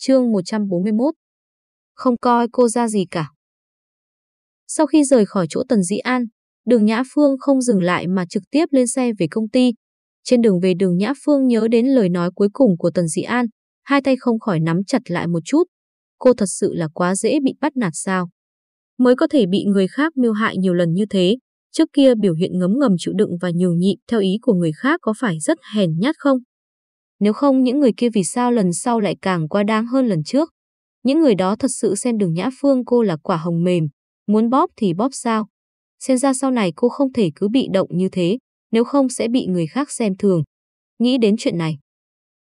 Chương 141 Không coi cô ra gì cả. Sau khi rời khỏi chỗ Tần Dĩ An, đường Nhã Phương không dừng lại mà trực tiếp lên xe về công ty. Trên đường về đường Nhã Phương nhớ đến lời nói cuối cùng của Tần Dĩ An, hai tay không khỏi nắm chặt lại một chút. Cô thật sự là quá dễ bị bắt nạt sao. Mới có thể bị người khác miêu hại nhiều lần như thế. Trước kia biểu hiện ngấm ngầm chịu đựng và nhường nhịn theo ý của người khác có phải rất hèn nhát không? Nếu không những người kia vì sao lần sau lại càng quá đáng hơn lần trước? Những người đó thật sự xem đường Nhã Phương cô là quả hồng mềm, muốn bóp thì bóp sao? Xem ra sau này cô không thể cứ bị động như thế, nếu không sẽ bị người khác xem thường. Nghĩ đến chuyện này.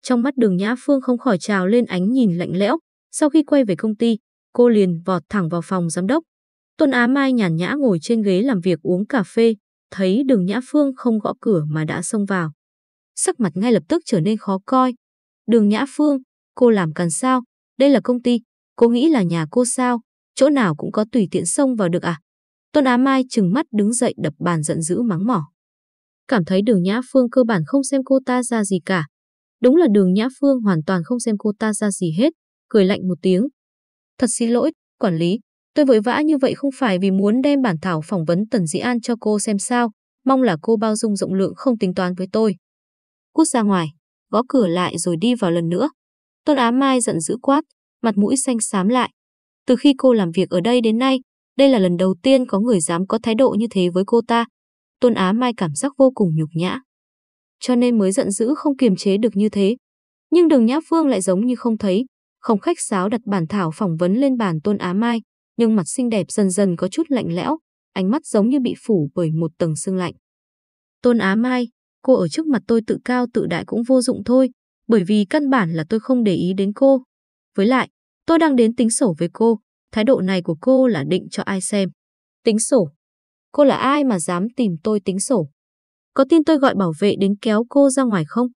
Trong mắt đường Nhã Phương không khỏi trào lên ánh nhìn lạnh lẽo. Sau khi quay về công ty, cô liền vọt thẳng vào phòng giám đốc. Tuân Á Mai nhàn nhã ngồi trên ghế làm việc uống cà phê, thấy đường Nhã Phương không gõ cửa mà đã xông vào. Sắc mặt ngay lập tức trở nên khó coi. Đường Nhã Phương, cô làm cần sao? Đây là công ty, cô nghĩ là nhà cô sao? Chỗ nào cũng có tùy tiện xông vào được à? Tôn Á Mai trừng mắt đứng dậy đập bàn giận dữ mắng mỏ. Cảm thấy đường Nhã Phương cơ bản không xem cô ta ra gì cả. Đúng là đường Nhã Phương hoàn toàn không xem cô ta ra gì hết, cười lạnh một tiếng. Thật xin lỗi, quản lý, tôi vội vã như vậy không phải vì muốn đem bản thảo phỏng vấn Tần Dĩ An cho cô xem sao, mong là cô bao dung rộng lượng không tính toán với tôi. Cút ra ngoài, gõ cửa lại rồi đi vào lần nữa. Tôn Á Mai giận dữ quát, mặt mũi xanh xám lại. Từ khi cô làm việc ở đây đến nay, đây là lần đầu tiên có người dám có thái độ như thế với cô ta. Tôn Á Mai cảm giác vô cùng nhục nhã. Cho nên mới giận dữ không kiềm chế được như thế. Nhưng đường Nhã Phương lại giống như không thấy, không khách sáo đặt bản thảo phỏng vấn lên bàn Tôn Á Mai, nhưng mặt xinh đẹp dần dần có chút lạnh lẽo, ánh mắt giống như bị phủ bởi một tầng sương lạnh. Tôn Á Mai, cô ở trước mặt tôi tự cao tự đại cũng vô dụng thôi, bởi vì căn bản là tôi không để ý đến cô. Với lại, tôi đang đến tính sổ với cô, thái độ này của cô là định cho ai xem. Tính sổ. Cô là ai mà dám tìm tôi tính sổ? Có tin tôi gọi bảo vệ đến kéo cô ra ngoài không?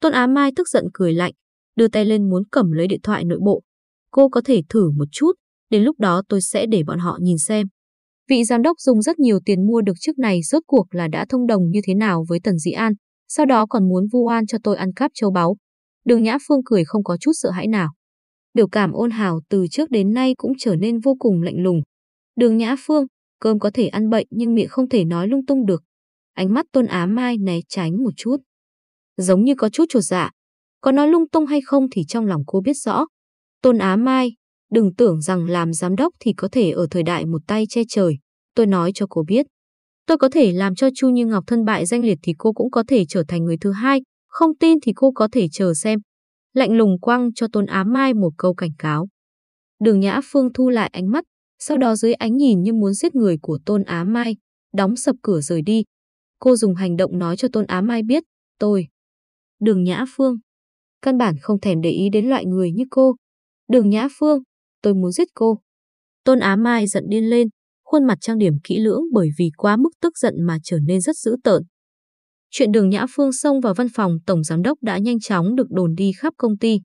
Tôn Á Mai tức giận cười lạnh, đưa tay lên muốn cầm lấy điện thoại nội bộ. Cô có thể thử một chút, đến lúc đó tôi sẽ để bọn họ nhìn xem. Vị giám đốc dùng rất nhiều tiền mua được chiếc này rốt cuộc là đã thông đồng như thế nào với Tần Dĩ An, sau đó còn muốn vu oan cho tôi ăn cắp châu báu. Đường Nhã Phương cười không có chút sợ hãi nào. Biểu cảm ôn hào từ trước đến nay cũng trở nên vô cùng lạnh lùng. Đường Nhã Phương, cơm có thể ăn bệnh nhưng miệng không thể nói lung tung được. Ánh mắt Tôn Á Mai né tránh một chút. Giống như có chút chuột dạ. Có nói lung tung hay không thì trong lòng cô biết rõ. Tôn Á Mai, đừng tưởng rằng làm giám đốc thì có thể ở thời đại một tay che trời. Tôi nói cho cô biết. Tôi có thể làm cho Chu Như Ngọc thân bại danh liệt thì cô cũng có thể trở thành người thứ hai. Không tin thì cô có thể chờ xem. Lạnh lùng quăng cho Tôn Á Mai một câu cảnh cáo. Đường Nhã Phương thu lại ánh mắt, sau đó dưới ánh nhìn như muốn giết người của Tôn Á Mai, đóng sập cửa rời đi. Cô dùng hành động nói cho Tôn Á Mai biết, tôi. Đường Nhã Phương. Căn bản không thèm để ý đến loại người như cô. Đường Nhã Phương, tôi muốn giết cô. Tôn Á Mai giận điên lên, khuôn mặt trang điểm kỹ lưỡng bởi vì quá mức tức giận mà trở nên rất dữ tợn. Chuyện đường Nhã Phương xông vào văn phòng Tổng Giám đốc đã nhanh chóng được đồn đi khắp công ty.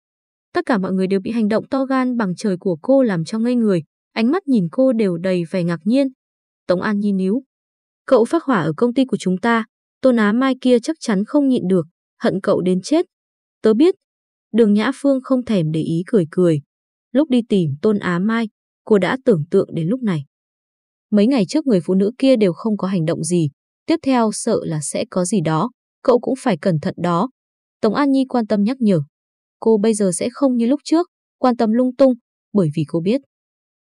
Tất cả mọi người đều bị hành động to gan bằng trời của cô làm cho ngây người, ánh mắt nhìn cô đều đầy vẻ ngạc nhiên. Tống An Nhi níu. Cậu phát hỏa ở công ty của chúng ta, Tôn Á Mai kia chắc chắn không nhịn được, hận cậu đến chết. Tớ biết. Đường Nhã Phương không thèm để ý cười cười. Lúc đi tìm Tôn Á Mai, cô đã tưởng tượng đến lúc này. Mấy ngày trước người phụ nữ kia đều không có hành động gì, tiếp theo sợ là sẽ có gì đó, cậu cũng phải cẩn thận đó. Tống An Nhi quan tâm nhắc nhở. Cô bây giờ sẽ không như lúc trước, quan tâm lung tung, bởi vì cô biết.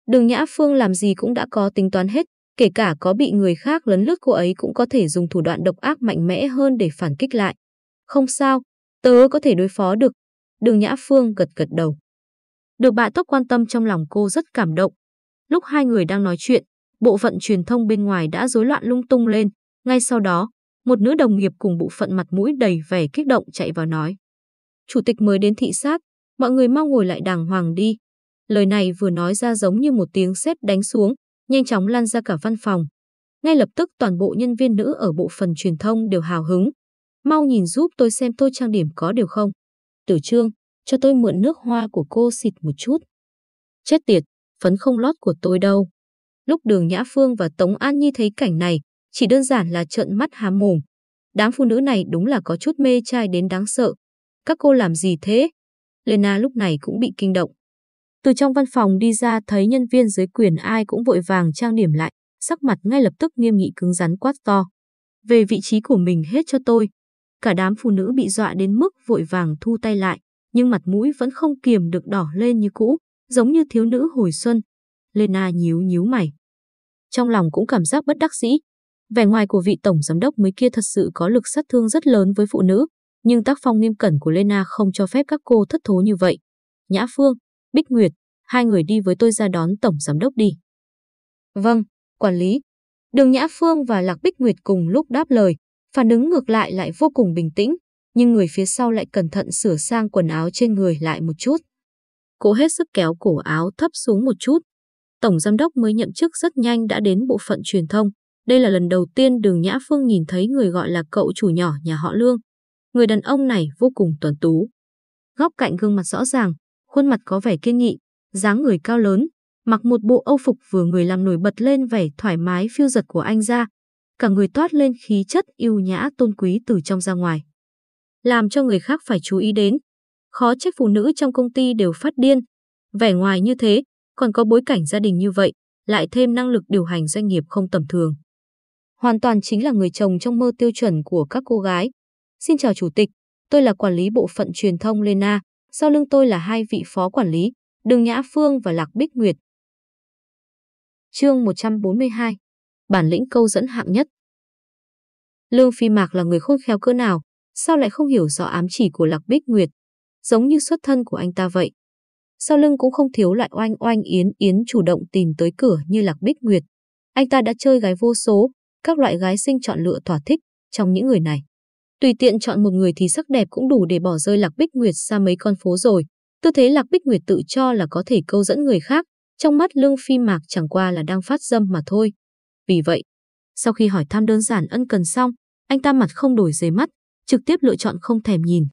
Đường Nhã Phương làm gì cũng đã có tính toán hết, kể cả có bị người khác lấn lướt cô ấy cũng có thể dùng thủ đoạn độc ác mạnh mẽ hơn để phản kích lại. Không sao, tớ có thể đối phó được. Đường Nhã Phương gật gật đầu. Được bà tốt quan tâm trong lòng cô rất cảm động. Lúc hai người đang nói chuyện, bộ phận truyền thông bên ngoài đã rối loạn lung tung lên. Ngay sau đó, một nữ đồng nghiệp cùng bộ phận mặt mũi đầy vẻ kích động chạy vào nói. Chủ tịch mới đến thị sát, mọi người mau ngồi lại đàng hoàng đi. Lời này vừa nói ra giống như một tiếng sét đánh xuống, nhanh chóng lan ra cả văn phòng. Ngay lập tức toàn bộ nhân viên nữ ở bộ phận truyền thông đều hào hứng. Mau nhìn giúp tôi xem tôi trang điểm có điều không. Tử Trương, cho tôi mượn nước hoa của cô xịt một chút. Chết tiệt, phấn không lót của tôi đâu. Lúc đường Nhã Phương và Tống An Nhi thấy cảnh này, chỉ đơn giản là trợn mắt há mồm. Đám phụ nữ này đúng là có chút mê trai đến đáng sợ. Các cô làm gì thế? Lena lúc này cũng bị kinh động. Từ trong văn phòng đi ra thấy nhân viên dưới quyền ai cũng vội vàng trang điểm lại, sắc mặt ngay lập tức nghiêm nghị cứng rắn quát to. Về vị trí của mình hết cho tôi. Cả đám phụ nữ bị dọa đến mức vội vàng thu tay lại, nhưng mặt mũi vẫn không kiềm được đỏ lên như cũ, giống như thiếu nữ hồi xuân. Lena nhíu nhíu mày. Trong lòng cũng cảm giác bất đắc dĩ. Vẻ ngoài của vị tổng giám đốc mới kia thật sự có lực sát thương rất lớn với phụ nữ, nhưng tác phong nghiêm cẩn của Lena không cho phép các cô thất thố như vậy. Nhã Phương, Bích Nguyệt, hai người đi với tôi ra đón tổng giám đốc đi. Vâng, quản lý. Đường Nhã Phương và Lạc Bích Nguyệt cùng lúc đáp lời, phản ứng ngược lại lại vô cùng bình tĩnh, nhưng người phía sau lại cẩn thận sửa sang quần áo trên người lại một chút. Cô hết sức kéo cổ áo thấp xuống một chút. Tổng giám đốc mới nhậm chức rất nhanh đã đến bộ phận truyền thông. Đây là lần đầu tiên đường Nhã Phương nhìn thấy người gọi là cậu chủ nhỏ nhà họ Lương. Người đàn ông này vô cùng tuấn tú. Góc cạnh gương mặt rõ ràng, khuôn mặt có vẻ kiên nghị, dáng người cao lớn, mặc một bộ âu phục vừa người làm nổi bật lên vẻ thoải mái phiêu giật của anh ra. Cả người toát lên khí chất yêu nhã tôn quý từ trong ra ngoài. Làm cho người khác phải chú ý đến. Khó trách phụ nữ trong công ty đều phát điên. Vẻ ngoài như thế, còn có bối cảnh gia đình như vậy, lại thêm năng lực điều hành doanh nghiệp không tầm thường. Hoàn toàn chính là người chồng trong mơ tiêu chuẩn của các cô gái. Xin chào chủ tịch, tôi là quản lý bộ phận truyền thông Lena, sau lưng tôi là hai vị phó quản lý, Đường Nhã Phương và Lạc Bích Nguyệt. Chương 142 Bản lĩnh câu dẫn hạng nhất Lương Phi Mạc là người khôn khéo cỡ nào, sao lại không hiểu rõ ám chỉ của Lạc Bích Nguyệt, giống như xuất thân của anh ta vậy. Sau lưng cũng không thiếu loại oanh oanh yến yến chủ động tìm tới cửa như Lạc Bích Nguyệt. Anh ta đã chơi gái vô số, các loại gái sinh chọn lựa thỏa thích trong những người này. Tùy tiện chọn một người thì sắc đẹp cũng đủ để bỏ rơi Lạc Bích Nguyệt ra mấy con phố rồi. Tư thế Lạc Bích Nguyệt tự cho là có thể câu dẫn người khác, trong mắt Lương Phi Mạc chẳng qua là đang phát dâm mà thôi. Vì vậy, sau khi hỏi thăm đơn giản ân cần xong, anh ta mặt không đổi giấy mắt, trực tiếp lựa chọn không thèm nhìn.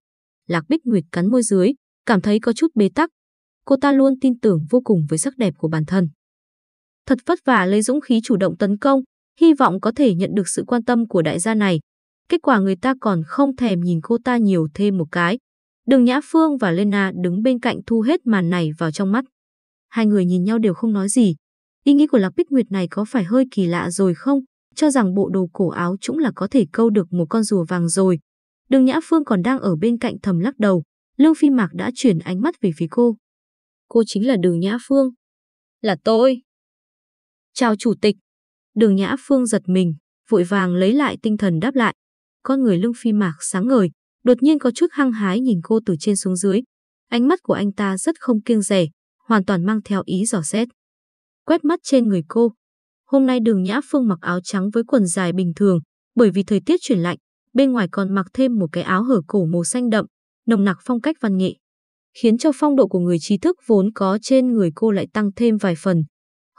Lạc Bích Nguyệt cắn môi dưới, cảm thấy có chút bế tắc. Cô ta luôn tin tưởng vô cùng với sắc đẹp của bản thân. Thật vất vả lấy dũng khí chủ động tấn công, hy vọng có thể nhận được sự quan tâm của đại gia này. Kết quả người ta còn không thèm nhìn cô ta nhiều thêm một cái. Đường Nhã Phương và Lena đứng bên cạnh thu hết màn này vào trong mắt. Hai người nhìn nhau đều không nói gì. Ý nghĩ của Lạc Bích Nguyệt này có phải hơi kỳ lạ rồi không? Cho rằng bộ đồ cổ áo cũng là có thể câu được một con rùa vàng rồi. Đường Nhã Phương còn đang ở bên cạnh thầm lắc đầu. Lương Phi Mạc đã chuyển ánh mắt về phía cô. Cô chính là Đường Nhã Phương. Là tôi. Chào chủ tịch. Đường Nhã Phương giật mình, vội vàng lấy lại tinh thần đáp lại. Con người Lương Phi Mạc sáng ngời, đột nhiên có chút hăng hái nhìn cô từ trên xuống dưới. Ánh mắt của anh ta rất không kiêng rẻ, hoàn toàn mang theo ý dò xét. Quét mắt trên người cô. Hôm nay đường Nhã Phương mặc áo trắng với quần dài bình thường, bởi vì thời tiết chuyển lạnh, bên ngoài còn mặc thêm một cái áo hở cổ màu xanh đậm, nồng nặc phong cách văn nghệ, khiến cho phong độ của người trí thức vốn có trên người cô lại tăng thêm vài phần.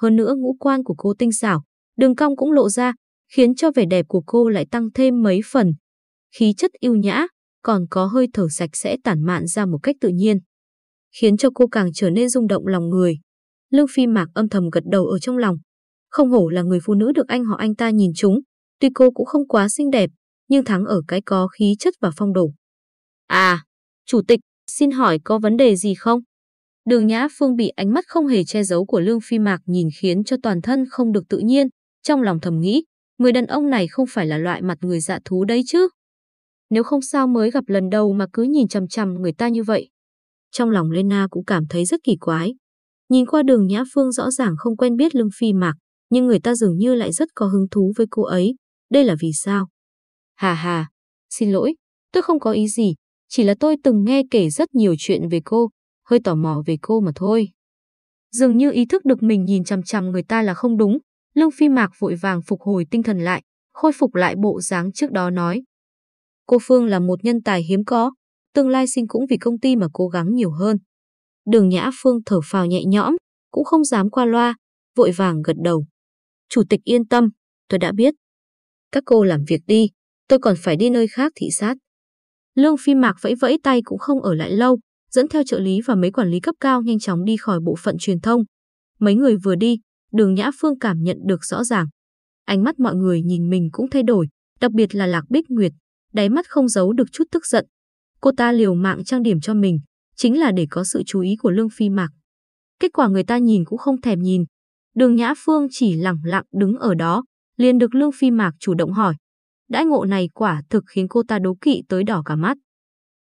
Hơn nữa ngũ quan của cô tinh xảo, đường cong cũng lộ ra, khiến cho vẻ đẹp của cô lại tăng thêm mấy phần. Khí chất yêu nhã, còn có hơi thở sạch sẽ tản mạn ra một cách tự nhiên, khiến cho cô càng trở nên rung động lòng người. Lương Phi Mạc âm thầm gật đầu ở trong lòng. Không hổ là người phụ nữ được anh họ anh ta nhìn chúng, tuy cô cũng không quá xinh đẹp, nhưng thắng ở cái có khí chất và phong độ. À, chủ tịch, xin hỏi có vấn đề gì không? Đường Nhã Phương bị ánh mắt không hề che giấu của Lương Phi Mạc nhìn khiến cho toàn thân không được tự nhiên, trong lòng thầm nghĩ, người đàn ông này không phải là loại mặt người dạ thú đấy chứ. Nếu không sao mới gặp lần đầu mà cứ nhìn chằm chằm người ta như vậy. Trong lòng Lena cũng cảm thấy rất kỳ quái. Nhìn qua đường Nhã Phương rõ ràng không quen biết Lương Phi Mạc, nhưng người ta dường như lại rất có hứng thú với cô ấy. Đây là vì sao? Hà hà, xin lỗi, tôi không có ý gì, chỉ là tôi từng nghe kể rất nhiều chuyện về cô, hơi tò mò về cô mà thôi. Dường như ý thức được mình nhìn chằm chằm người ta là không đúng, Lương Phi Mạc vội vàng phục hồi tinh thần lại, khôi phục lại bộ dáng trước đó nói. Cô Phương là một nhân tài hiếm có, tương lai sinh cũng vì công ty mà cố gắng nhiều hơn. Đường Nhã Phương thở phào nhẹ nhõm, cũng không dám qua loa, vội vàng gật đầu. Chủ tịch yên tâm, tôi đã biết. Các cô làm việc đi, tôi còn phải đi nơi khác thị sát. Lương Phi Mạc vẫy vẫy tay cũng không ở lại lâu, dẫn theo trợ lý và mấy quản lý cấp cao nhanh chóng đi khỏi bộ phận truyền thông. Mấy người vừa đi, đường Nhã Phương cảm nhận được rõ ràng. Ánh mắt mọi người nhìn mình cũng thay đổi, đặc biệt là Lạc Bích Nguyệt, đáy mắt không giấu được chút tức giận. Cô ta liều mạng trang điểm cho mình, chính là để có sự chú ý của Lương Phi Mạc. Kết quả người ta nhìn cũng không thèm nhìn. Đường Nhã Phương chỉ lặng lặng đứng ở đó, liền được Lương Phi Mạc chủ động hỏi. Đãi ngộ này quả thực khiến cô ta đố kỵ tới đỏ cả mắt.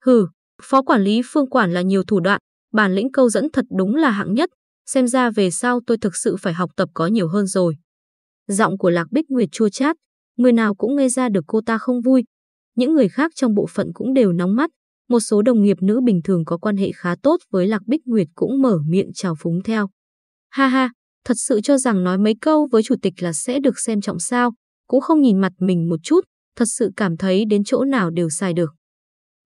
Hừ, phó quản lý Phương quản là nhiều thủ đoạn, bản lĩnh câu dẫn thật đúng là hạng nhất, xem ra về sau tôi thực sự phải học tập có nhiều hơn rồi. Giọng của Lạc Bích Nguyệt chua chát, người nào cũng nghe ra được cô ta không vui. Những người khác trong bộ phận cũng đều nóng mắt, một số đồng nghiệp nữ bình thường có quan hệ khá tốt với Lạc Bích Nguyệt cũng mở miệng chào phúng theo. Ha ha, thật sự cho rằng nói mấy câu với chủ tịch là sẽ được xem trọng sao, cũng không nhìn mặt mình một chút, thật sự cảm thấy đến chỗ nào đều sai được.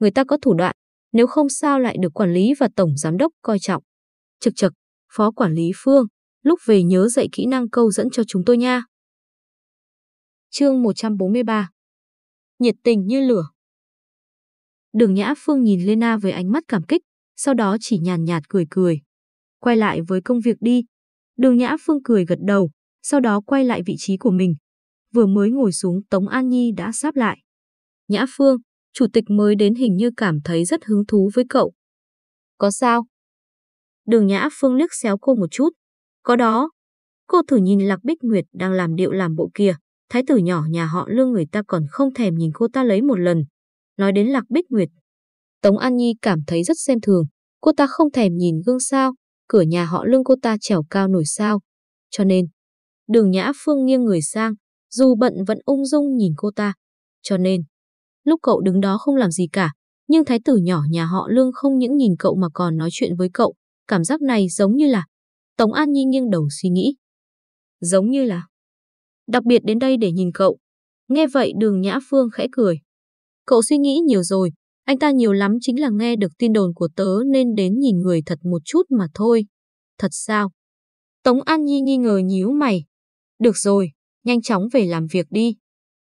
Người ta có thủ đoạn, nếu không sao lại được quản lý và tổng giám đốc coi trọng. Trực trực, phó quản lý Phương, lúc về nhớ dạy kỹ năng câu dẫn cho chúng tôi nha. Chương 143 Nhiệt tình như lửa Đường Nhã Phương nhìn Lena với ánh mắt cảm kích, sau đó chỉ nhàn nhạt cười cười. Quay lại với công việc đi. Đường Nhã Phương cười gật đầu, sau đó quay lại vị trí của mình. Vừa mới ngồi xuống Tống An Nhi đã sáp lại. Nhã Phương, chủ tịch mới đến hình như cảm thấy rất hứng thú với cậu. Có sao? Đường Nhã Phương liếc xéo cô một chút. Có đó. Cô thử nhìn Lạc Bích Nguyệt đang làm điệu làm bộ kia. Thái tử nhỏ nhà họ lương người ta còn không thèm nhìn cô ta lấy một lần. Nói đến Lạc Bích Nguyệt. Tống An Nhi cảm thấy rất xem thường. Cô ta không thèm nhìn gương sao. Cửa nhà họ lương cô ta trèo cao nổi sao. Cho nên, đường Nhã Phương nghiêng người sang. Dù bận vẫn ung dung nhìn cô ta. Cho nên, lúc cậu đứng đó không làm gì cả. Nhưng thái tử nhỏ nhà họ lương không những nhìn cậu mà còn nói chuyện với cậu. Cảm giác này giống như là... Tống An Nhi nghiêng đầu suy nghĩ. Giống như là... Đặc biệt đến đây để nhìn cậu. Nghe vậy đường Nhã Phương khẽ cười. Cậu suy nghĩ nhiều rồi. Anh ta nhiều lắm chính là nghe được tin đồn của tớ nên đến nhìn người thật một chút mà thôi. Thật sao? Tống An Nhi nghi ngờ nhíu mày. Được rồi, nhanh chóng về làm việc đi.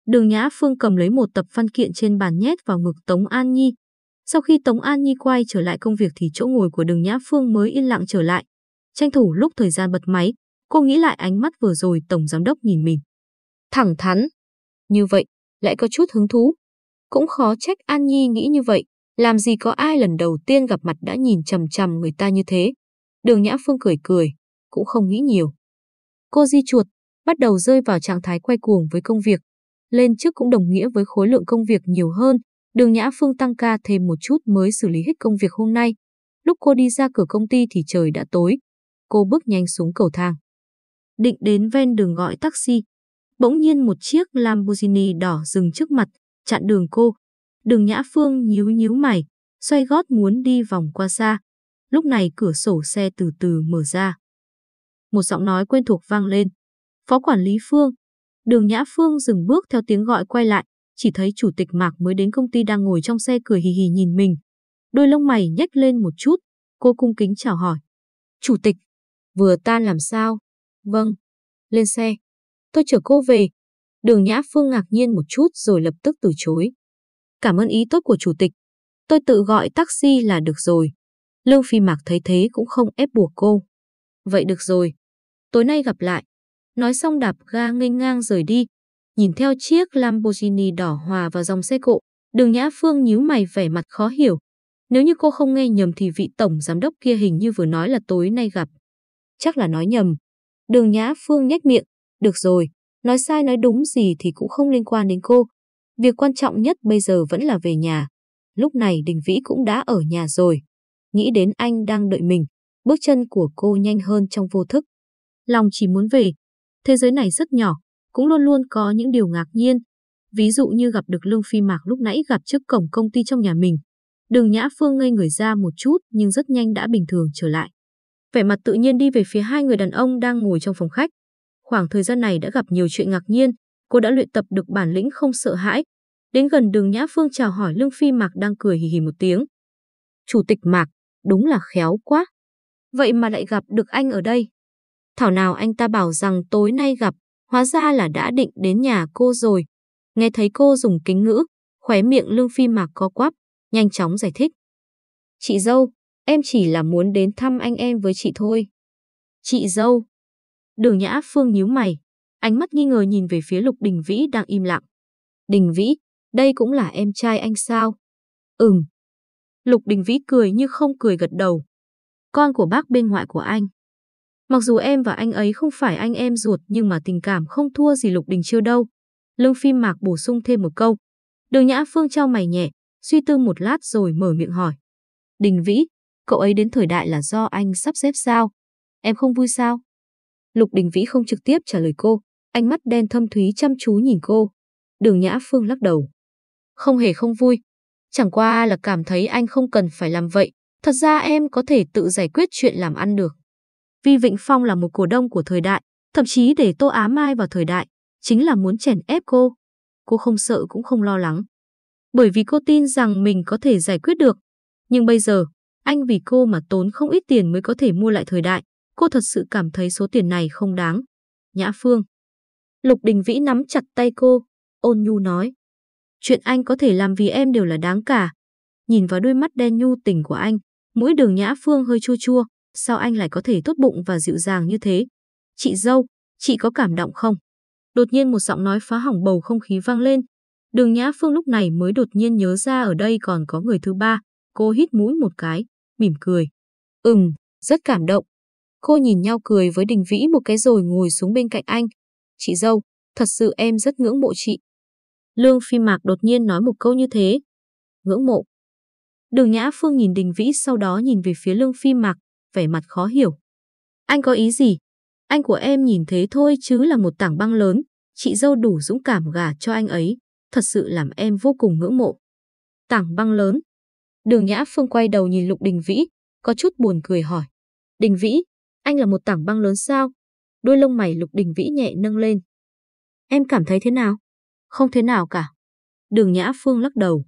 Đường Nhã Phương cầm lấy một tập văn kiện trên bàn nhét vào ngực Tống An Nhi, sau khi Tống An Nhi quay trở lại công việc thì chỗ ngồi của đường Nhã Phương mới yên lặng trở lại. Tranh thủ lúc thời gian bật máy, cô nghĩ lại ánh mắt vừa rồi Tổng Giám đốc nhìn mình. Thẳng thắn. Như vậy, lại có chút hứng thú. Cũng khó trách An Nhi nghĩ như vậy. Làm gì có ai lần đầu tiên gặp mặt đã nhìn chầm chầm người ta như thế. Đường Nhã Phương cười cười, cũng không nghĩ nhiều. Cô di chuột, bắt đầu rơi vào trạng thái quay cuồng với công việc. Lên trước cũng đồng nghĩa với khối lượng công việc nhiều hơn, Đường Nhã Phương tăng ca thêm một chút mới xử lý hết công việc hôm nay. Lúc cô đi ra cửa công ty thì trời đã tối. Cô bước nhanh xuống cầu thang. Định đến ven đường gọi taxi. Bỗng nhiên một chiếc Lamborghini đỏ dừng trước mặt, chặn đường cô. Đường Nhã Phương nhíu nhíu mày, xoay gót muốn đi vòng qua xa. Lúc này cửa sổ xe từ từ mở ra. Một giọng nói quen thuộc vang lên. Phó quản lý Phương. Đường Nhã Phương dừng bước theo tiếng gọi quay lại chỉ thấy chủ tịch Mạc mới đến công ty đang ngồi trong xe cười hì hì nhìn mình. Đôi lông mày nhếch lên một chút, cô cung kính chào hỏi. Chủ tịch, vừa tan làm sao? Vâng, lên xe. Tôi chở cô về. Đường Nhã Phương ngạc nhiên một chút rồi lập tức từ chối. Cảm ơn ý tốt của chủ tịch. Tôi tự gọi taxi là được rồi. Lương Phi Mạc thấy thế cũng không ép buộc cô. Vậy được rồi. Tối nay gặp lại. Nói xong đạp ga nghênh ngang rời đi, Nhìn theo chiếc Lamborghini đỏ hòa vào dòng xe cộ, đường Nhã Phương nhíu mày vẻ mặt khó hiểu. Nếu như cô không nghe nhầm thì vị tổng giám đốc kia hình như vừa nói là tối nay gặp. Chắc là nói nhầm. Đường Nhã Phương nhếch miệng. Được rồi, nói sai nói đúng gì thì cũng không liên quan đến cô. Việc quan trọng nhất bây giờ vẫn là về nhà. Lúc này Đình Vĩ cũng đã ở nhà rồi. Nghĩ đến anh đang đợi mình, bước chân của cô nhanh hơn trong vô thức. Lòng chỉ muốn về. Thế giới này rất nhỏ, cũng luôn luôn có những điều ngạc nhiên. Ví dụ như gặp được Lương Phi Mạc lúc nãy gặp trước cổng công ty trong nhà mình. Đường Nhã Phương ngây người ra một chút nhưng rất nhanh đã bình thường trở lại. Vẻ mặt tự nhiên đi về phía hai người đàn ông đang ngồi trong phòng khách. Khoảng thời gian này đã gặp nhiều chuyện ngạc nhiên, cô đã luyện tập được bản lĩnh không sợ hãi. Đến gần đường Nhã Phương chào hỏi Lương Phi Mạc đang cười hì hì một tiếng. Chủ tịch Mạc, đúng là khéo quá. Vậy mà lại gặp được anh ở đây. Thảo nào anh ta bảo rằng tối nay gặp, Hóa ra là đã định đến nhà cô rồi. Nghe thấy cô dùng kính ngữ, khóe miệng lương phi mạc co quắp, nhanh chóng giải thích. Chị dâu, em chỉ là muốn đến thăm anh em với chị thôi. Chị dâu. Đường Nhã Phương nhíu mày, ánh mắt nghi ngờ nhìn về phía Lục Đình Vĩ đang im lặng. Đình Vĩ, đây cũng là em trai anh sao? Ừm. Lục Đình Vĩ cười như không cười gật đầu. con của bác bên ngoại của anh. Mặc dù em và anh ấy không phải anh em ruột nhưng mà tình cảm không thua gì Lục Đình Chiêu đâu. Lương phim Mạc bổ sung thêm một câu. Đường Nhã Phương trao mày nhẹ, suy tư một lát rồi mở miệng hỏi. Đình Vĩ, cậu ấy đến thời đại là do anh sắp xếp sao? Em không vui sao? Lục Đình Vĩ không trực tiếp trả lời cô, ánh mắt đen thâm thúy chăm chú nhìn cô. Đường Nhã Phương lắc đầu. Không hề không vui. Chẳng qua là cảm thấy anh không cần phải làm vậy. Thật ra em có thể tự giải quyết chuyện làm ăn được. Vì Vịnh Phong là một cổ đông của thời đại, thậm chí để Tô Á Mai vào thời đại, chính là muốn chèn ép cô. Cô không sợ cũng không lo lắng. Bởi vì cô tin rằng mình có thể giải quyết được. Nhưng bây giờ, anh vì cô mà tốn không ít tiền mới có thể mua lại thời đại. Cô thật sự cảm thấy số tiền này không đáng. Nhã Phương. Lục Đình Vĩ nắm chặt tay cô, ôn nhu nói. Chuyện anh có thể làm vì em đều là đáng cả. Nhìn vào đôi mắt đen nhu tình của anh, mũi đường Nhã Phương hơi chua chua, sao anh lại có thể tốt bụng và dịu dàng như thế? Chị dâu, chị có cảm động không? Đột nhiên một giọng nói phá hỏng bầu không khí vang lên. Đường Nhã Phương lúc này mới đột nhiên nhớ ra ở đây còn có người thứ ba. Cô hít mũi một cái, mỉm cười. Ừm, rất cảm động. Cô nhìn nhau cười với Đình Vĩ một cái rồi ngồi xuống bên cạnh anh. Chị dâu, thật sự em rất ngưỡng mộ chị. Lương Phi Mạc đột nhiên nói một câu như thế. Ngưỡng mộ. Đường Nhã Phương nhìn Đình Vĩ sau đó nhìn về phía Lương Phi Mạc, vẻ mặt khó hiểu. Anh có ý gì? Anh của em nhìn thế thôi chứ là một tảng băng lớn, chị dâu đủ dũng cảm gả cho anh ấy, thật sự làm em vô cùng ngưỡng mộ. Tảng băng lớn. Đường Nhã Phương quay đầu nhìn Lục Đình Vĩ, có chút buồn cười hỏi. Đình Vĩ, anh là một tảng băng lớn sao? Đôi lông mày Lục Đình Vĩ nhẹ nâng lên. Em cảm thấy thế nào? Không thế nào cả. Đường Nhã Phương lắc đầu.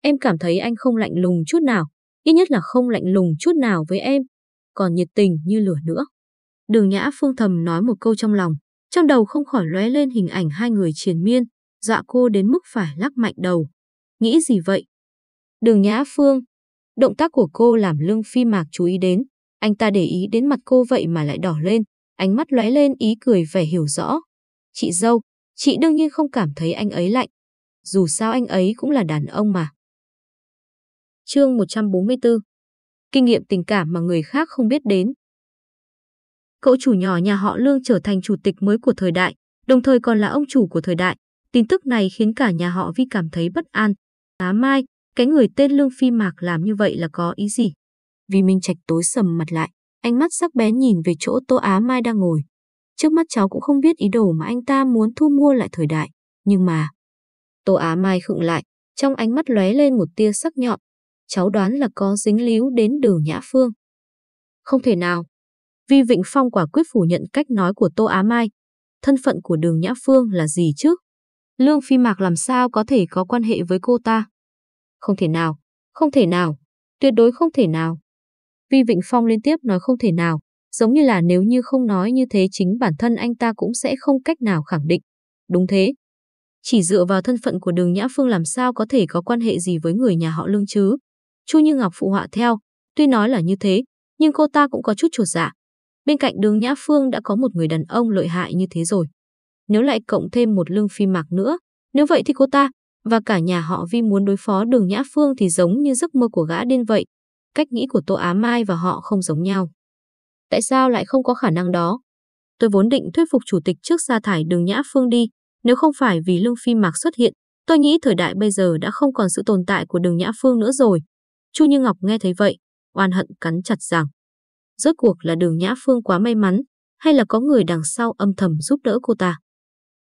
Em cảm thấy anh không lạnh lùng chút nào, ít nhất là không lạnh lùng chút nào với em, còn nhiệt tình như lửa nữa. Đường Nhã Phương thầm nói một câu trong lòng, trong đầu không khỏi lóe lên hình ảnh hai người triền miên, dọa cô đến mức phải lắc mạnh đầu. Nghĩ gì vậy? Đường Nhã Phương, động tác của cô làm Lương Phi Mạc chú ý đến, anh ta để ý đến mặt cô vậy mà lại đỏ lên, ánh mắt lóe lên ý cười vẻ hiểu rõ. Chị dâu, chị đương nhiên không cảm thấy anh ấy lạnh. Dù sao anh ấy cũng là đàn ông mà. Chương 144 Kinh nghiệm tình cảm mà người khác không biết đến. Cậu chủ nhỏ nhà họ Lương trở thành chủ tịch mới của thời đại, đồng thời còn là ông chủ của thời đại. Tin tức này khiến cả nhà họ Vi cảm thấy bất an. Á Mai, cái người tên Lương Phi Mạc làm như vậy là có ý gì? Vì Minh Trạch tối sầm mặt lại, ánh mắt sắc bén nhìn về chỗ Tô Á Mai đang ngồi. Trước mắt cháu cũng không biết ý đồ mà anh ta muốn thu mua lại thời đại, nhưng mà... Tô Á Mai khựng lại, trong ánh mắt lóe lên một tia sắc nhọn. Cháu đoán là có dính líu đến đường Nhã Phương. Không thể nào. Vi Vịnh Phong quả quyết phủ nhận cách nói của Tô Á Mai. Thân phận của đường Nhã Phương là gì chứ? Lương Phi Mạc làm sao có thể có quan hệ với cô ta? Không thể nào, không thể nào, tuyệt đối không thể nào. Vi Vịnh Phong liên tiếp nói không thể nào, giống như là nếu như không nói như thế chính bản thân anh ta cũng sẽ không cách nào khẳng định. Đúng thế. Chỉ dựa vào thân phận của đường Nhã Phương làm sao có thể có quan hệ gì với người nhà họ Lương chứ? Chu Như Ngọc phụ họa theo, tuy nói là như thế, nhưng cô ta cũng có chút chuột dạ. Bên cạnh đường Nhã Phương đã có một người đàn ông lợi hại như thế rồi. Nếu lại cộng thêm một lương phi mạc nữa, nếu vậy thì cô ta và cả nhà họ Vi muốn đối phó đường Nhã Phương thì giống như giấc mơ của gã điên vậy. Cách nghĩ của Tô Á Mai và họ không giống nhau. Tại sao lại không có khả năng đó? Tôi vốn định thuyết phục chủ tịch trước sa thải đường Nhã Phương đi, nếu không phải vì Lương Phi Mạc xuất hiện, tôi nghĩ thời đại bây giờ đã không còn sự tồn tại của đường Nhã Phương nữa rồi. Chu Như Ngọc nghe thấy vậy, oan hận cắn chặt rằng. Rốt cuộc là đường Nhã Phương quá may mắn, hay là có người đằng sau âm thầm giúp đỡ cô ta?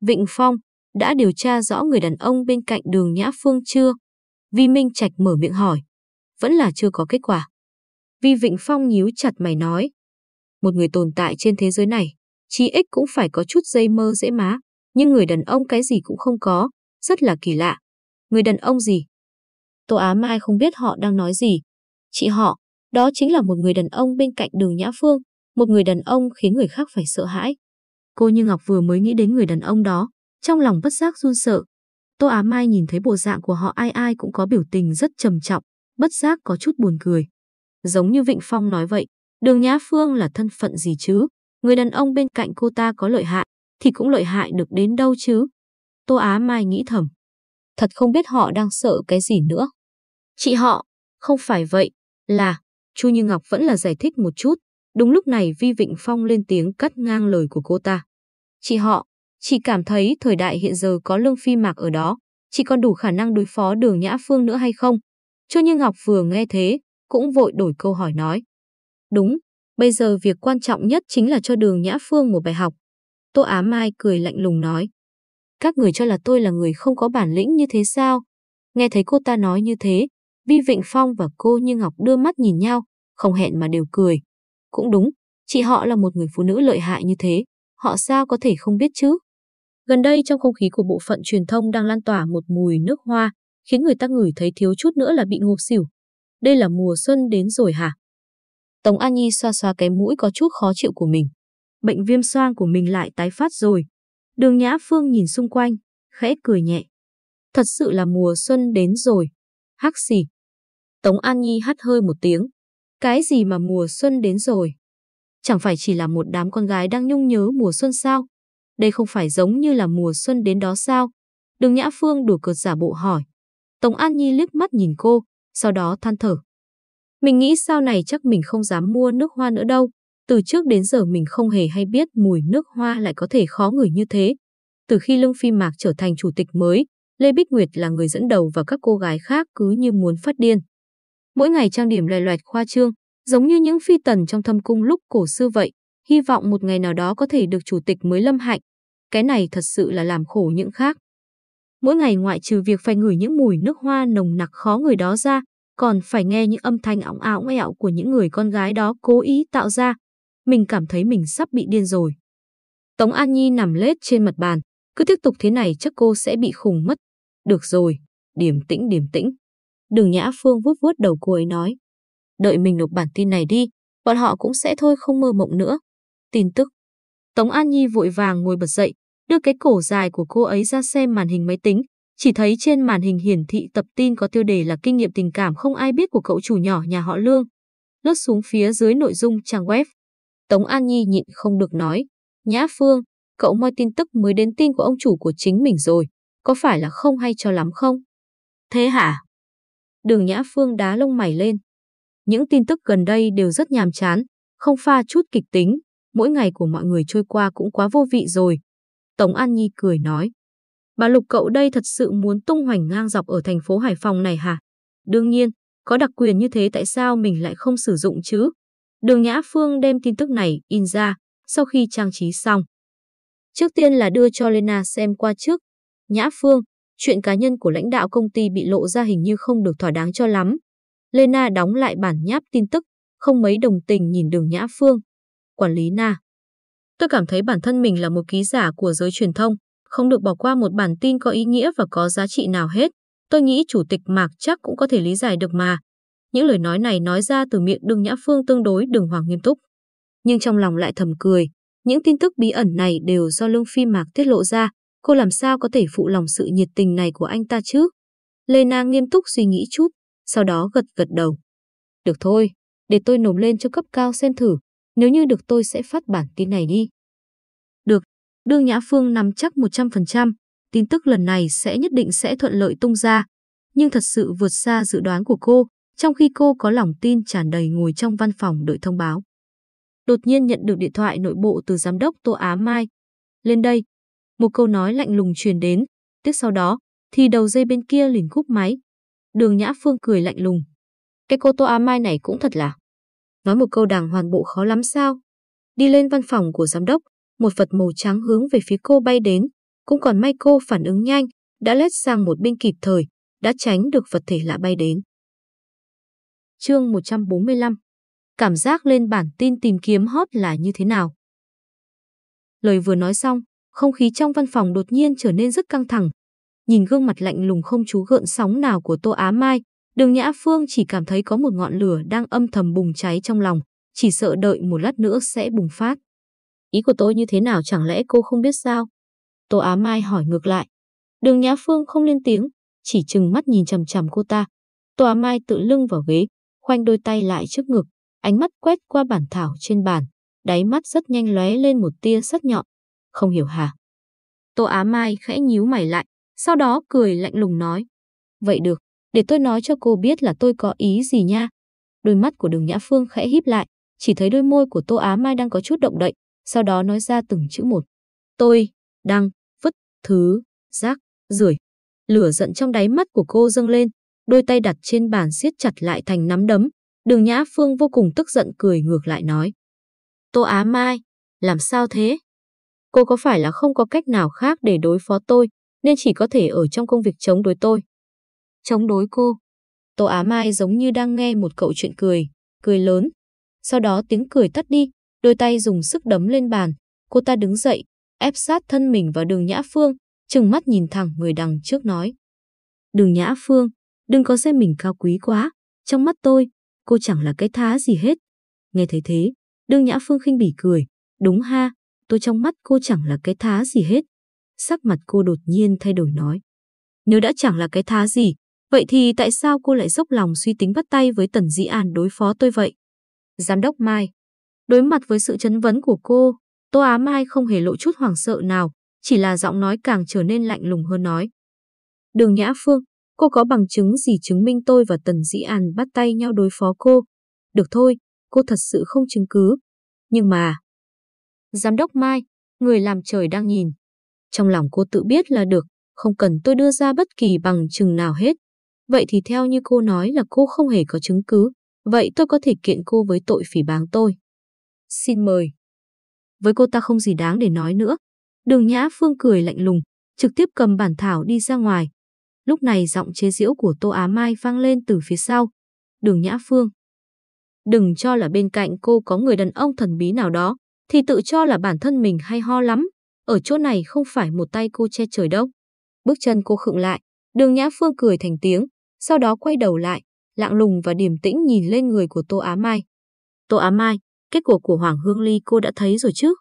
Vịnh Phong đã điều tra rõ người đàn ông bên cạnh đường Nhã Phương chưa? Vi Minh Trạch mở miệng hỏi. Vẫn là chưa có kết quả. Vi Vịnh Phong nhíu chặt mày nói. Một người tồn tại trên thế giới này, chi ích cũng phải có chút dây mơ dễ má, nhưng người đàn ông cái gì cũng không có, rất là kỳ lạ. Người đàn ông gì? Tô Á Mai không biết họ đang nói gì. Chị họ, đó chính là một người đàn ông bên cạnh đường Nhã Phương, một người đàn ông khiến người khác phải sợ hãi. Cô Như Ngọc vừa mới nghĩ đến người đàn ông đó, trong lòng bất giác run sợ. Tô Á Mai nhìn thấy bộ dạng của họ ai ai cũng có biểu tình rất trầm trọng, bất giác có chút buồn cười. Giống như Vịnh Phong nói vậy, đường Nhã Phương là thân phận gì chứ? Người đàn ông bên cạnh cô ta có lợi hại, thì cũng lợi hại được đến đâu chứ? Tô Á Mai nghĩ thầm. Thật không biết họ đang sợ cái gì nữa. Chị họ, không phải vậy, là Chu Như Ngọc vẫn là giải thích một chút. Đúng lúc này Vi Vịnh Phong lên tiếng cắt ngang lời của cô ta. Chị họ, chị cảm thấy thời đại hiện giờ có Lương Phi Mạc ở đó, chị còn đủ khả năng đối phó đường Nhã Phương nữa hay không? Chu Như Ngọc vừa nghe thế, cũng vội đổi câu hỏi nói. Đúng, bây giờ việc quan trọng nhất chính là cho đường Nhã Phương một bài học. Tô Á Mai cười lạnh lùng nói. Các người cho là tôi là người không có bản lĩnh như thế sao? Nghe thấy cô ta nói như thế, Vi Vịnh Phong và cô Như Ngọc đưa mắt nhìn nhau, không hẹn mà đều cười. Cũng đúng, chị họ là một người phụ nữ lợi hại như thế, họ sao có thể không biết chứ? Gần đây trong không khí của bộ phận truyền thông đang lan tỏa một mùi nước hoa, khiến người ta ngửi thấy thiếu chút nữa là bị ngộp xỉu. Đây là mùa xuân đến rồi hả? Tống An Nhi xoa xoa cái mũi có chút khó chịu của mình. Bệnh viêm xoang của mình lại tái phát rồi. Đường Nhã Phương nhìn xung quanh, khẽ cười nhẹ. Thật sự là mùa xuân đến rồi. Hắc xì. Tống An Nhi hắt hơi một tiếng. Cái gì mà mùa xuân đến rồi? Chẳng phải chỉ là một đám con gái đang nhung nhớ mùa xuân sao? Đây không phải giống như là mùa xuân đến đó sao? Đường Nhã Phương đùa cợt giả bộ hỏi. Tống An Nhi liếc mắt nhìn cô, sau đó than thở. Mình nghĩ sau này chắc mình không dám mua nước hoa nữa đâu. Từ trước đến giờ mình không hề hay biết mùi nước hoa lại có thể khó ngửi như thế. Từ khi Lương Phi Mạc trở thành chủ tịch mới, Lê Bích Nguyệt là người dẫn đầu và các cô gái khác cứ như muốn phát điên. Mỗi ngày trang điểm loài loẹt khoa trương, giống như những phi tần trong thâm cung lúc cổ xưa vậy, hy vọng một ngày nào đó có thể được chủ tịch mới lâm hạnh. Cái này thật sự là làm khổ những khác. Mỗi ngày ngoại trừ việc phải ngửi những mùi nước hoa nồng nặc khó người đó ra, còn phải nghe những âm thanh óng áo ẹo của những người con gái đó cố ý tạo ra. Mình cảm thấy mình sắp bị điên rồi. Tống An Nhi nằm lết trên mặt bàn, cứ tiếp tục thế này chắc cô sẽ bị khùng mất. Được rồi, điềm tĩnh điềm tĩnh. Đường Nhã Phương vuốt vuốt đầu cô ấy nói. Đợi mình nộp bản tin này đi, bọn họ cũng sẽ thôi không mơ mộng nữa. Tin tức. Tống An Nhi vội vàng ngồi bật dậy, đưa cái cổ dài của cô ấy ra xem màn hình máy tính, chỉ thấy trên màn hình hiển thị tập tin có tiêu đề là kinh nghiệm tình cảm không ai biết của cậu chủ nhỏ nhà họ Lương. Lướt xuống phía dưới nội dung trang web. Tống An Nhi nhịn không được nói. Nhã Phương, cậu moi tin tức mới đến tin của ông chủ của chính mình rồi. Có phải là không hay cho lắm không? Thế hả? Đường Nhã Phương đá lông mày lên. Những tin tức gần đây đều rất nhàm chán, không pha chút kịch tính. Mỗi ngày của mọi người trôi qua cũng quá vô vị rồi. Tống An Nhi cười nói. Bà Lục cậu đây thật sự muốn tung hoành ngang dọc ở thành phố Hải Phòng này hả? Đương nhiên, có đặc quyền như thế tại sao mình lại không sử dụng chứ? Đường Nhã Phương đem tin tức này in ra sau khi trang trí xong. Trước tiên là đưa cho Lena xem qua trước. Nhã Phương, chuyện cá nhân của lãnh đạo công ty bị lộ ra hình như không được thỏa đáng cho lắm. Lena đóng lại bản nháp tin tức, không mấy đồng tình nhìn đường Nhã Phương. Quản lý Na. Tôi cảm thấy bản thân mình là một ký giả của giới truyền thông, không được bỏ qua một bản tin có ý nghĩa và có giá trị nào hết. Tôi nghĩ chủ tịch Mạc chắc cũng có thể lý giải được mà. Những lời nói này nói ra từ miệng Đường Nhã Phương tương đối đường hoàng nghiêm túc. Nhưng trong lòng lại thầm cười, những tin tức bí ẩn này đều do Lương Phi Mạc tiết lộ ra, cô làm sao có thể phụ lòng sự nhiệt tình này của anh ta chứ? Lena nghiêm túc suy nghĩ chút, sau đó gật gật đầu. Được thôi, để tôi nộp lên cho cấp cao xem thử, nếu như được tôi sẽ phát bản tin này đi. Được, Đương Nhã Phương nắm chắc 100%, tin tức lần này sẽ nhất định sẽ thuận lợi tung ra, nhưng thật sự vượt xa dự đoán của cô, trong khi cô có lòng tin tràn đầy ngồi trong văn phòng đợi thông báo. Đột nhiên nhận được điện thoại nội bộ từ giám đốc Tô Á Mai. Lên đây, một câu nói lạnh lùng truyền đến, tiếp sau đó, thì đầu dây bên kia liền cúp máy. Đường Nhã Phương cười lạnh lùng. Cái cô Tô Á Mai này cũng thật là. Nói một câu đàng hoàn bộ khó lắm sao? Đi lên văn phòng của giám đốc, một vật màu trắng hướng về phía cô bay đến. Cũng còn may cô phản ứng nhanh, đã lết sang một bên kịp thời, đã tránh được vật thể lạ bay đến. Chương 145 Cảm giác lên bản tin tìm kiếm hot là như thế nào? Lời vừa nói xong, không khí trong văn phòng đột nhiên trở nên rất căng thẳng. Nhìn gương mặt lạnh lùng không chú gợn sóng nào của Tô Á Mai, Đường Nhã Phương chỉ cảm thấy có một ngọn lửa đang âm thầm bùng cháy trong lòng, chỉ sợ đợi một lát nữa sẽ bùng phát. Ý của tôi như thế nào chẳng lẽ cô không biết sao? Tô Á Mai hỏi ngược lại. Đường Nhã Phương không lên tiếng, chỉ chừng mắt nhìn chằm chằm cô ta. Tô Á Mai tự lưng vào ghế, khoanh đôi tay lại trước ngực, ánh mắt quét qua bản thảo trên bàn, đáy mắt rất nhanh lóe lên một tia sắc nhọn. Không hiểu hả? Tô Á Mai khẽ nhíu mày lại, sau đó cười lạnh lùng nói. Vậy được, để tôi nói cho cô biết là tôi có ý gì nha. Đôi mắt của đường Nhã Phương khẽ híp lại, chỉ thấy đôi môi của Tô Á Mai đang có chút động đậy, sau đó nói ra từng chữ một. Tôi, đang, vứt, thứ, rác, rưởi. Lửa giận trong đáy mắt của cô dâng lên, đôi tay đặt trên bàn siết chặt lại thành nắm đấm. Đường Nhã Phương vô cùng tức giận cười ngược lại nói. Tô Á Mai, làm sao thế? Cô có phải là không có cách nào khác để đối phó tôi, nên chỉ có thể ở trong công việc chống đối tôi? Chống đối cô? Tô Á Mai giống như đang nghe một cậu chuyện cười, cười lớn. Sau đó tiếng cười tắt đi, đôi tay dùng sức đấm lên bàn. Cô ta đứng dậy, ép sát thân mình vào đường Nhã Phương, chừng mắt nhìn thẳng người đằng trước nói. Đường Nhã Phương, đừng có xem mình cao quý quá. Trong mắt tôi, cô chẳng là cái thá gì hết. Nghe thấy thế, đường Nhã Phương khinh bỉ cười. Đúng ha, tôi trong mắt cô chẳng là cái thá gì hết. Sắc mặt cô đột nhiên thay đổi nói. Nếu đã chẳng là cái thá gì, vậy thì tại sao cô lại dốc lòng suy tính bắt tay với Tần Dĩ An đối phó tôi vậy? Giám đốc Mai. Đối mặt với sự chấn vấn của cô, Tô Á Mai không hề lộ chút hoảng sợ nào, chỉ là giọng nói càng trở nên lạnh lùng hơn nói. Đường Nhã Phương, cô có bằng chứng gì chứng minh tôi và Tần Dĩ An bắt tay nhau đối phó cô? Được thôi, cô thật sự không chứng cứ. Nhưng mà... Giám đốc Mai, người làm trời đang nhìn. Trong lòng cô tự biết là được, không cần tôi đưa ra bất kỳ bằng chứng nào hết. Vậy thì theo như cô nói là cô không hề có chứng cứ, vậy tôi có thể kiện cô với tội phỉ báng tôi. Xin mời. Với cô ta không gì đáng để nói nữa. Đường Nhã Phương cười lạnh lùng, trực tiếp cầm bản thảo đi ra ngoài. Lúc này giọng chế giễu của Tô Á Mai vang lên từ phía sau. Đường Nhã Phương. Đừng cho là bên cạnh cô có người đàn ông thần bí nào đó, thì tự cho là bản thân mình hay ho lắm. Ở chỗ này không phải một tay cô che trời đâu. Bước chân cô khựng lại, đường Nhã Phương cười thành tiếng, sau đó quay đầu lại, lặng lùng và điềm tĩnh nhìn lên người của Tô Á Mai. Tô Á Mai, kết quả của Hoàng Hương Ly cô đã thấy rồi chứ?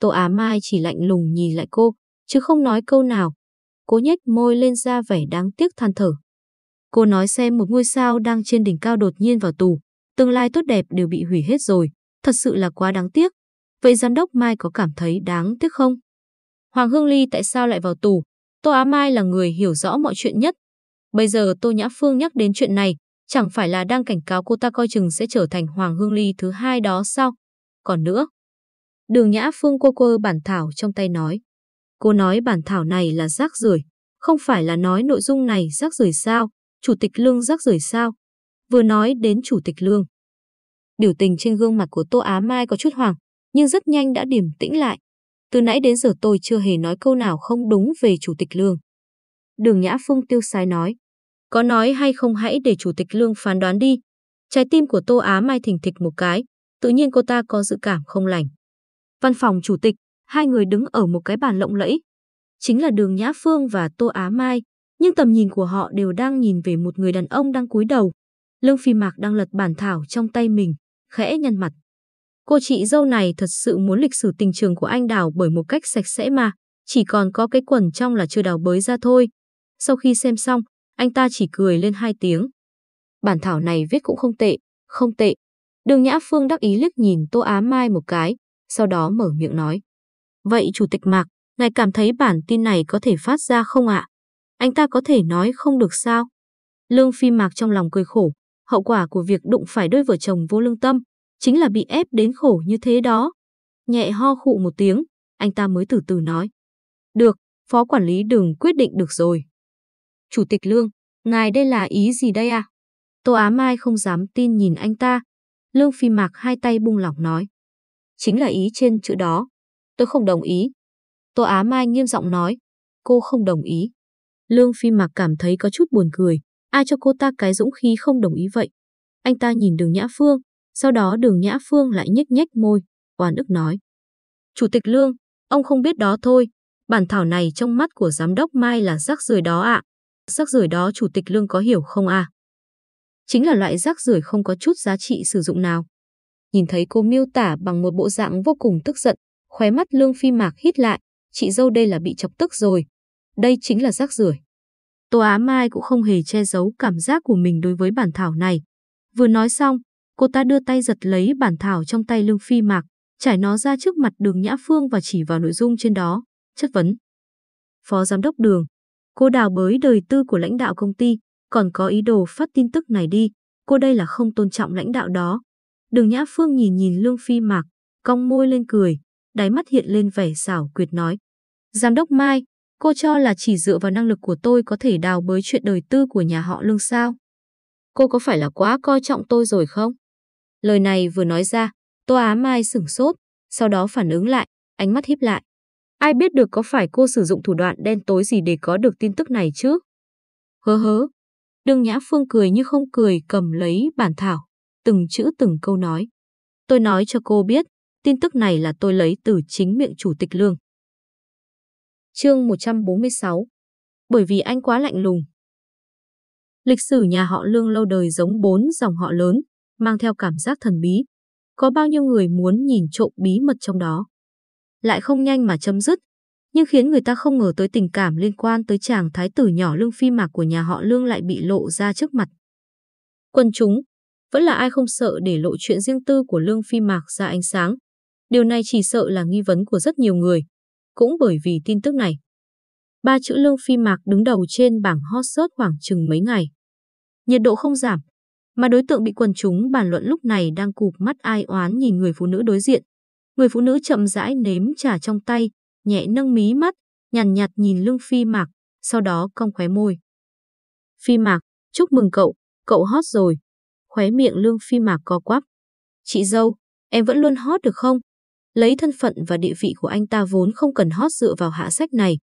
Tô Á Mai chỉ lạnh lùng nhìn lại cô, chứ không nói câu nào. Cô nhếch môi lên ra vẻ đáng tiếc than thở. Cô nói xem một ngôi sao đang trên đỉnh cao đột nhiên vào tù, tương lai tốt đẹp đều bị hủy hết rồi, thật sự là quá đáng tiếc. Vậy giám đốc Mai có cảm thấy đáng tiếc không? Hoàng Hương Ly tại sao lại vào tù? Tô Á Mai là người hiểu rõ mọi chuyện nhất. Bây giờ Tô Nhã Phương nhắc đến chuyện này, chẳng phải là đang cảnh cáo cô ta coi chừng sẽ trở thành Hoàng Hương Ly thứ hai đó sao? Còn nữa, đường Nhã Phương cô cô bản thảo trong tay nói. Cô nói bản thảo này là rác rưởi, không phải là nói nội dung này rác rưởi sao, chủ tịch lương rác rưởi sao. Vừa nói đến chủ tịch lương. Biểu tình trên gương mặt của Tô Á Mai có chút hoảng, nhưng rất nhanh đã điềm tĩnh lại. Từ nãy đến giờ tôi chưa hề nói câu nào không đúng về chủ tịch lương. Đường Nhã Phương tiêu sái nói. Có nói hay không hãy để chủ tịch lương phán đoán đi. Trái tim của Tô Á Mai thình thịch một cái, tự nhiên cô ta có dự cảm không lành. Văn phòng chủ tịch, hai người đứng ở một cái bàn lộng lẫy. Chính là đường Nhã Phương và Tô Á Mai, nhưng tầm nhìn của họ đều đang nhìn về một người đàn ông đang cúi đầu. Lương Phi Mạc đang lật bản thảo trong tay mình, khẽ nhăn mặt. Cô chị dâu này thật sự muốn lịch sử tình trường của anh đào bởi một cách sạch sẽ mà, chỉ còn có cái quần trong là chưa đào bới ra thôi. Sau khi xem xong, anh ta chỉ cười lên hai tiếng. Bản thảo này viết cũng không tệ, không tệ. Đường Nhã Phương đắc ý liếc nhìn Tô Á Mai một cái, sau đó mở miệng nói. Vậy Chủ tịch Mạc, ngài cảm thấy bản tin này có thể phát ra không ạ? Anh ta có thể nói không được sao? Lương Phi Mạc trong lòng cười khổ, hậu quả của việc đụng phải đôi vợ chồng vô lương tâm, chính là bị ép đến khổ như thế đó. Nhẹ ho khụ một tiếng, anh ta mới từ từ nói. Được, phó quản lý đừng quyết định được rồi. Chủ tịch Lương, ngài đây là ý gì đây à? Tô Á Mai không dám tin nhìn anh ta. Lương Phi Mạc hai tay bung lỏng nói. Chính là ý trên chữ đó. Tôi không đồng ý. Tô Á Mai nghiêm giọng nói. Cô không đồng ý. Lương Phi Mạc cảm thấy có chút buồn cười. Ai cho cô ta cái dũng khí không đồng ý vậy? Anh ta nhìn đường Nhã Phương, sau đó đường Nhã Phương lại nhếch nhếch môi, oan ức nói. Chủ tịch Lương, ông không biết đó thôi. Bản thảo này trong mắt của giám đốc Mai là rác rưởi đó ạ. À. Rác rưởi đó chủ tịch Lương có hiểu không à? Chính là loại rác rưởi không có chút giá trị sử dụng nào. Nhìn thấy cô miêu tả bằng một bộ dạng vô cùng tức giận, khóe mắt Lương Phi Mạc hít lại, chị dâu đây là bị chọc tức rồi. Đây chính là rác rưởi. Tô Á Mai cũng không hề che giấu cảm giác của mình đối với bản thảo này. Vừa nói xong, cô ta đưa tay giật lấy bản thảo trong tay Lương Phi Mạc, trải nó ra trước mặt đường Nhã Phương và chỉ vào nội dung trên đó, chất vấn. Phó Giám đốc đường, cô đào bới đời tư của lãnh đạo công ty, còn có ý đồ phát tin tức này đi, Cô đây là không tôn trọng lãnh đạo đó. Đường Nhã Phương nhìn nhìn Lương Phi Mạc, cong môi lên cười, đáy mắt hiện lên vẻ xảo quyệt nói. Giám đốc Mai, cô cho là chỉ dựa vào năng lực của tôi có thể đào bới chuyện đời tư của nhà họ Lương sao? Cô có phải là quá coi trọng tôi rồi không? Lời này vừa nói ra, Tô Á Mai sửng sốt, sau đó phản ứng lại, ánh mắt híp lại. Ai biết được có phải cô sử dụng thủ đoạn đen tối gì để có được tin tức này chứ? Hớ hớ. Đương Nhã Phương cười như không cười cầm lấy bản thảo, từng chữ từng câu nói. Tôi nói cho cô biết, tin tức này là tôi lấy từ chính miệng chủ tịch lương. Chương 146 Bởi vì anh quá lạnh lùng. Lịch sử nhà họ lương lâu đời giống bốn dòng họ lớn, mang theo cảm giác thần bí. Có bao nhiêu người muốn nhìn trộm bí mật trong đó. Lại không nhanh mà chấm dứt, nhưng khiến người ta không ngờ tới tình cảm liên quan tới chàng thái tử nhỏ lương phi mạc của nhà họ lương lại bị lộ ra trước mặt. Quân chúng, vẫn là ai không sợ để lộ chuyện riêng tư của lương phi mạc ra ánh sáng. Điều này chỉ sợ là nghi vấn của rất nhiều người, cũng bởi vì tin tức này. Ba chữ lương phi mạc đứng đầu trên bảng hot search khoảng chừng mấy ngày. Nhiệt độ không giảm, mà đối tượng bị quần chúng bàn luận lúc này đang cụp mắt ai oán nhìn người phụ nữ đối diện. Người phụ nữ chậm rãi nếm trà trong tay, nhẹ nâng mí mắt, nhàn nhạt, nhạt nhìn lương phi mạc, sau đó cong khóe môi. Phi mạc, chúc mừng cậu, cậu hot rồi. Khóe miệng lương phi mạc co quắp. Chị dâu, em vẫn luôn hot được không? Lấy thân phận và địa vị của anh ta vốn không cần hot dựa vào hạ sách này.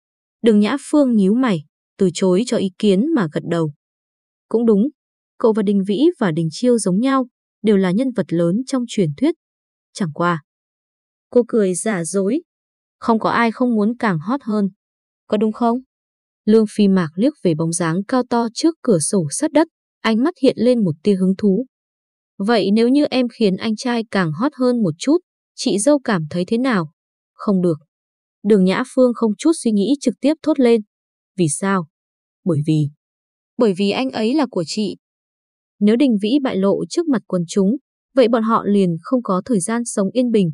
Đường Nhã Phương nhíu mày, từ chối cho ý kiến mà gật đầu. Cũng đúng, cậu và Đình Vĩ và Đình Chiêu giống nhau, đều là nhân vật lớn trong truyền thuyết. Chẳng qua. Cô cười giả dối. Không có ai không muốn càng hot hơn. Có đúng không? Lương Phi Mạc liếc về bóng dáng cao to trước cửa sổ sắt đất, ánh mắt hiện lên một tia hứng thú. Vậy nếu như em khiến anh trai càng hot hơn một chút, chị dâu cảm thấy thế nào? Không được. Đường Nhã Phương không chút suy nghĩ trực tiếp thốt lên. Vì sao? Bởi vì... Bởi vì anh ấy là của chị. Nếu Đình Vĩ bại lộ trước mặt quần chúng, vậy bọn họ liền không có thời gian sống yên bình.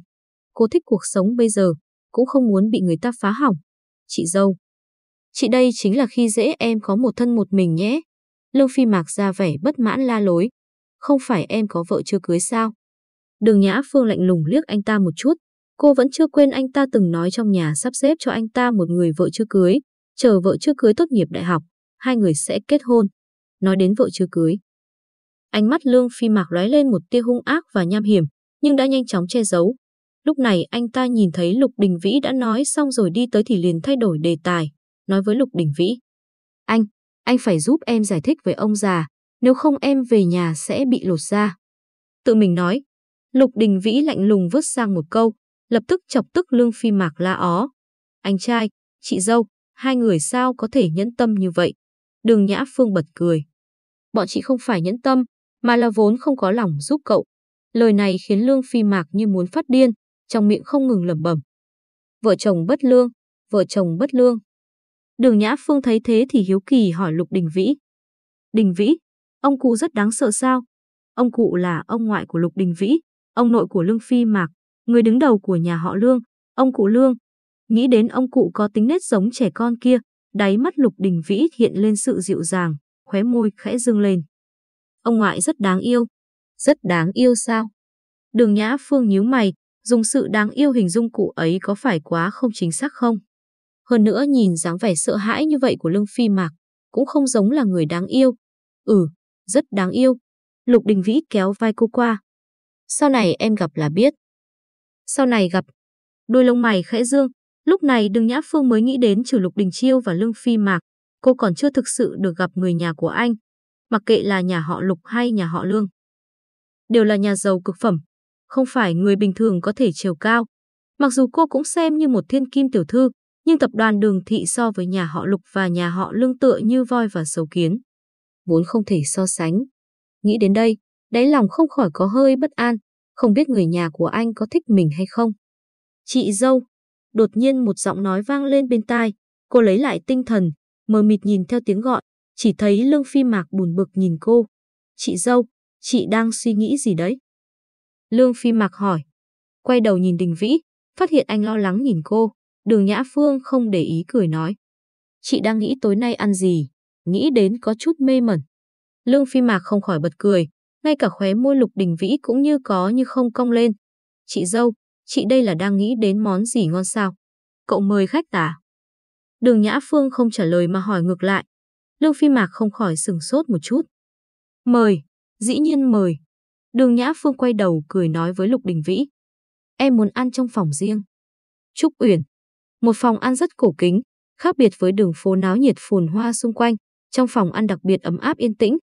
Cô thích cuộc sống bây giờ, cũng không muốn bị người ta phá hỏng. Chị dâu. Chị đây chính là khi dễ em có một thân một mình nhé. Lương Phi Mạc ra vẻ bất mãn la lối. Không phải em có vợ chưa cưới sao? Đường Nhã Phương lạnh lùng liếc anh ta một chút. Cô vẫn chưa quên anh ta từng nói trong nhà sắp xếp cho anh ta một người vợ chưa cưới. Chờ vợ chưa cưới tốt nghiệp đại học, hai người sẽ kết hôn. Nói đến vợ chưa cưới. Ánh mắt Lương Phi Mạc lóe lên một tia hung ác và nham hiểm, nhưng đã nhanh chóng che giấu. Lúc này anh ta nhìn thấy Lục Đình Vĩ đã nói xong rồi đi tới thì liền thay đổi đề tài, nói với Lục Đình Vĩ. Anh, anh phải giúp em giải thích với ông già, nếu không em về nhà sẽ bị lột da. Tự mình nói, Lục Đình Vĩ lạnh lùng vứt sang một câu, lập tức chọc tức Lương Phi Mạc la ó. Anh trai, chị dâu, hai người sao có thể nhẫn tâm như vậy? Đường Nhã Phương bật cười. Bọn chị không phải nhẫn tâm, mà là vốn không có lòng giúp cậu. Lời này khiến Lương Phi Mạc như muốn phát điên, trong miệng không ngừng lẩm bẩm. Vợ chồng bất lương, vợ chồng bất lương. Đường Nhã Phương thấy thế thì hiếu kỳ hỏi Lục Đình Vĩ. Đình Vĩ, ông cụ rất đáng sợ sao? Ông cụ là ông ngoại của Lục Đình Vĩ, ông nội của Lương Phi Mạc, người đứng đầu của nhà họ Lương, ông cụ Lương. Nghĩ đến ông cụ có tính nết giống trẻ con kia, đáy mắt Lục Đình Vĩ hiện lên sự dịu dàng, khóe môi khẽ dương lên. Ông ngoại rất đáng yêu. Rất đáng yêu sao? Đường Nhã Phương nhíu mày, dùng sự đáng yêu hình dung cụ ấy có phải quá không chính xác không? Hơn nữa nhìn dáng vẻ sợ hãi như vậy của Lương Phi Mạc, cũng không giống là người đáng yêu. Ừ, rất đáng yêu. Lục Đình Vĩ kéo vai cô qua. Sau này em gặp là biết. Sau này gặp. Đôi lông mày khẽ dương, lúc này Đường Nhã Phương mới nghĩ đến trừ Lục Đình Chiêu và Lương Phi Mạc. Cô còn chưa thực sự được gặp người nhà của anh, mặc kệ là nhà họ Lục hay nhà họ Lương. Đều là nhà giàu cực phẩm, không phải người bình thường có thể chiều cao. Mặc dù cô cũng xem như một thiên kim tiểu thư, nhưng tập đoàn đường thị so với nhà họ Lục và nhà họ Lương tựa như voi và sầu kiến. Vốn không thể so sánh. Nghĩ đến đây, đáy lòng không khỏi có hơi bất an, không biết người nhà của anh có thích mình hay không. Chị dâu, đột nhiên một giọng nói vang lên bên tai, cô lấy lại tinh thần, mờ mịt nhìn theo tiếng gọi, chỉ thấy Lương Phi Mạc buồn bực nhìn cô. Chị dâu, chị đang suy nghĩ gì đấy? Lương Phi Mạc hỏi. Quay đầu nhìn Đình Vĩ, phát hiện anh lo lắng nhìn cô. Đường Nhã Phương không để ý cười nói. Chị đang nghĩ tối nay ăn gì, nghĩ đến có chút mê mẩn. Lương Phi Mạc không khỏi bật cười, ngay cả khóe môi Lục Đình Vĩ cũng như có như không cong lên. Chị dâu, chị đây là đang nghĩ đến món gì ngon sao? Cậu mời khách à? Đường Nhã Phương không trả lời mà hỏi ngược lại. Lương Phi Mạc không khỏi sừng sốt một chút. Mời, dĩ nhiên mời. Đường Nhã Phương quay đầu cười nói với Lục Đình Vĩ. Em muốn ăn trong phòng riêng. Trúc Uyển. Một phòng ăn rất cổ kính, khác biệt với đường phố náo nhiệt phồn hoa xung quanh. Trong phòng ăn đặc biệt ấm áp yên tĩnh.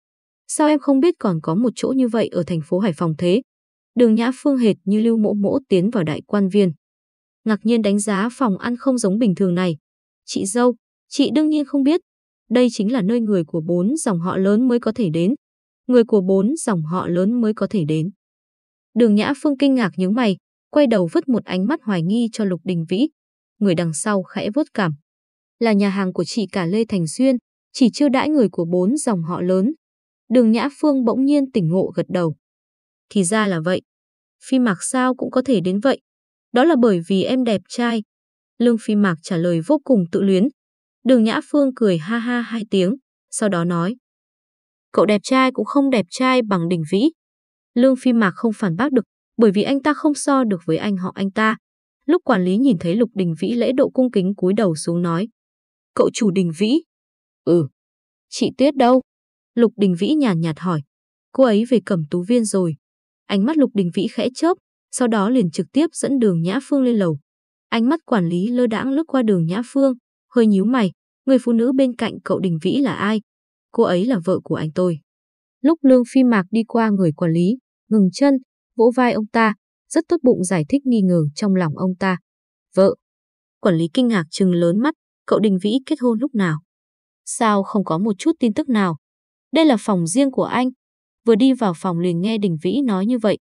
Sao em không biết còn có một chỗ như vậy ở thành phố Hải Phòng thế? Đường Nhã Phương hệt như lưu mỗ mỗ tiến vào đại quan viên. Ngạc nhiên đánh giá phòng ăn không giống bình thường này. Chị dâu, chị đương nhiên không biết. Đây chính là nơi người của bốn dòng họ lớn mới có thể đến. Người của bốn dòng họ lớn mới có thể đến. Đường Nhã Phương kinh ngạc nhướng mày, quay đầu vứt một ánh mắt hoài nghi cho Lục Đình Vĩ. Người đằng sau khẽ vốt cảm. Là nhà hàng của chị cả Lê Thành Xuyên, chỉ chưa đãi người của bốn dòng họ lớn. Đường Nhã Phương bỗng nhiên tỉnh ngộ gật đầu. Thì ra là vậy. Phi Mạc sao cũng có thể đến vậy. Đó là bởi vì em đẹp trai. Lương Phi Mạc trả lời vô cùng tự luyến. Đường Nhã Phương cười ha ha hai tiếng, sau đó nói. Cậu đẹp trai cũng không đẹp trai bằng Đình Vĩ. Lương Phi Mạc không phản bác được, bởi vì anh ta không so được với anh họ anh ta. Lúc quản lý nhìn thấy Lục Đình Vĩ lễ độ cung kính cúi đầu xuống nói. Cậu chủ Đình Vĩ. Ừ. Chị Tuyết đâu? Lục Đình Vĩ nhàn nhạt, hỏi. Cô ấy về cẩm tú viên rồi. Ánh mắt Lục Đình Vĩ khẽ chớp, sau đó liền trực tiếp dẫn đường Nhã Phương lên lầu. Ánh mắt quản lý lơ đãng lướt qua đường Nhã Phương, hơi nhíu mày, người phụ nữ bên cạnh cậu Đình Vĩ là ai? Cô ấy là vợ của anh tôi. Lúc Lương Phi Mạc đi qua người quản lý, ngừng chân, vỗ vai ông ta, rất tốt bụng giải thích nghi ngờ trong lòng ông ta. Vợ. Quản lý kinh ngạc trừng lớn mắt, cậu Đình Vĩ kết hôn lúc nào? Sao không có một chút tin tức nào? Đây là phòng riêng của anh. Vừa đi vào phòng liền nghe Đình Vĩ nói như vậy.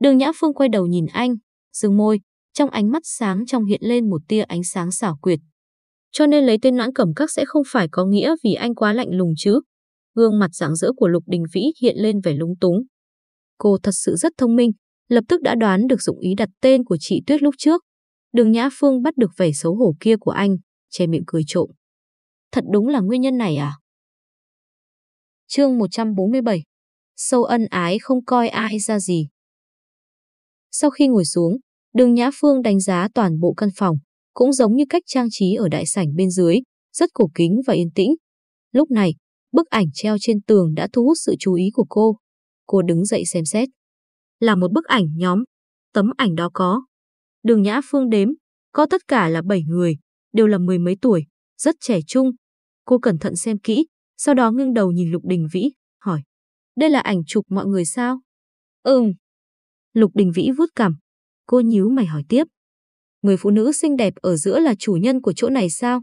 Đường Nhã Phương quay đầu nhìn anh, dương môi, trong ánh mắt sáng trong hiện lên một tia ánh sáng xảo quyệt. Cho nên lấy tên noãn cẩm các sẽ không phải có nghĩa vì anh quá lạnh lùng chứ. Gương mặt rạng rỡ của Lục Đình Vĩ hiện lên vẻ lúng túng. Cô thật sự rất thông minh, lập tức đã đoán được dụng ý đặt tên của chị Tuyết lúc trước. Đường Nhã Phương bắt được vẻ xấu hổ kia của anh, che miệng cười trộm. Thật đúng là nguyên nhân này à? Chương 147 Sâu ân ái không coi ai ra gì. Sau khi ngồi xuống, đường Nhã Phương đánh giá toàn bộ căn phòng, cũng giống như cách trang trí ở đại sảnh bên dưới, rất cổ kính và yên tĩnh. Lúc này, bức ảnh treo trên tường đã thu hút sự chú ý của cô. Cô đứng dậy xem xét. Là một bức ảnh nhóm. Tấm ảnh đó có. Đường Nhã Phương đếm, có tất cả là 7 người, đều là mười mấy tuổi, rất trẻ trung. Cô cẩn thận xem kỹ, sau đó ngưng đầu nhìn Lục Đình Vĩ, hỏi. Đây là ảnh chụp mọi người sao? Ừm. Lục Đình Vĩ vuốt cằm. Cô nhíu mày hỏi tiếp. Người phụ nữ xinh đẹp ở giữa là chủ nhân của chỗ này sao?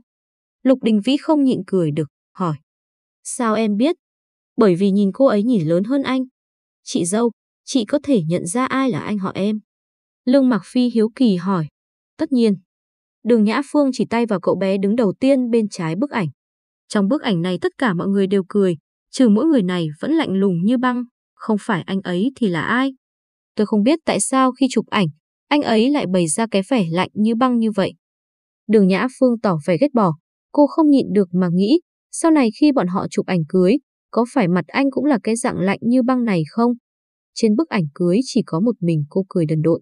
Lục Đình Vĩ không nhịn cười được, hỏi. Sao em biết? Bởi vì nhìn cô ấy nhìn lớn hơn anh. Chị dâu, chị có thể nhận ra ai là anh họ em? Lương Mạc Phi hiếu kỳ hỏi. Tất nhiên. Đường Nhã Phương chỉ tay vào cậu bé đứng đầu tiên bên trái bức ảnh. Trong bức ảnh này tất cả mọi người đều cười, trừ mỗi người này vẫn lạnh lùng như băng, không phải anh ấy thì là ai. Tôi không biết tại sao khi chụp ảnh, anh ấy lại bày ra cái vẻ lạnh như băng như vậy. Đường Nhã Phương tỏ vẻ ghét bỏ, cô không nhịn được mà nghĩ, sau này khi bọn họ chụp ảnh cưới, có phải mặt anh cũng là cái dạng lạnh như băng này không? Trên bức ảnh cưới chỉ có một mình cô cười đần độn.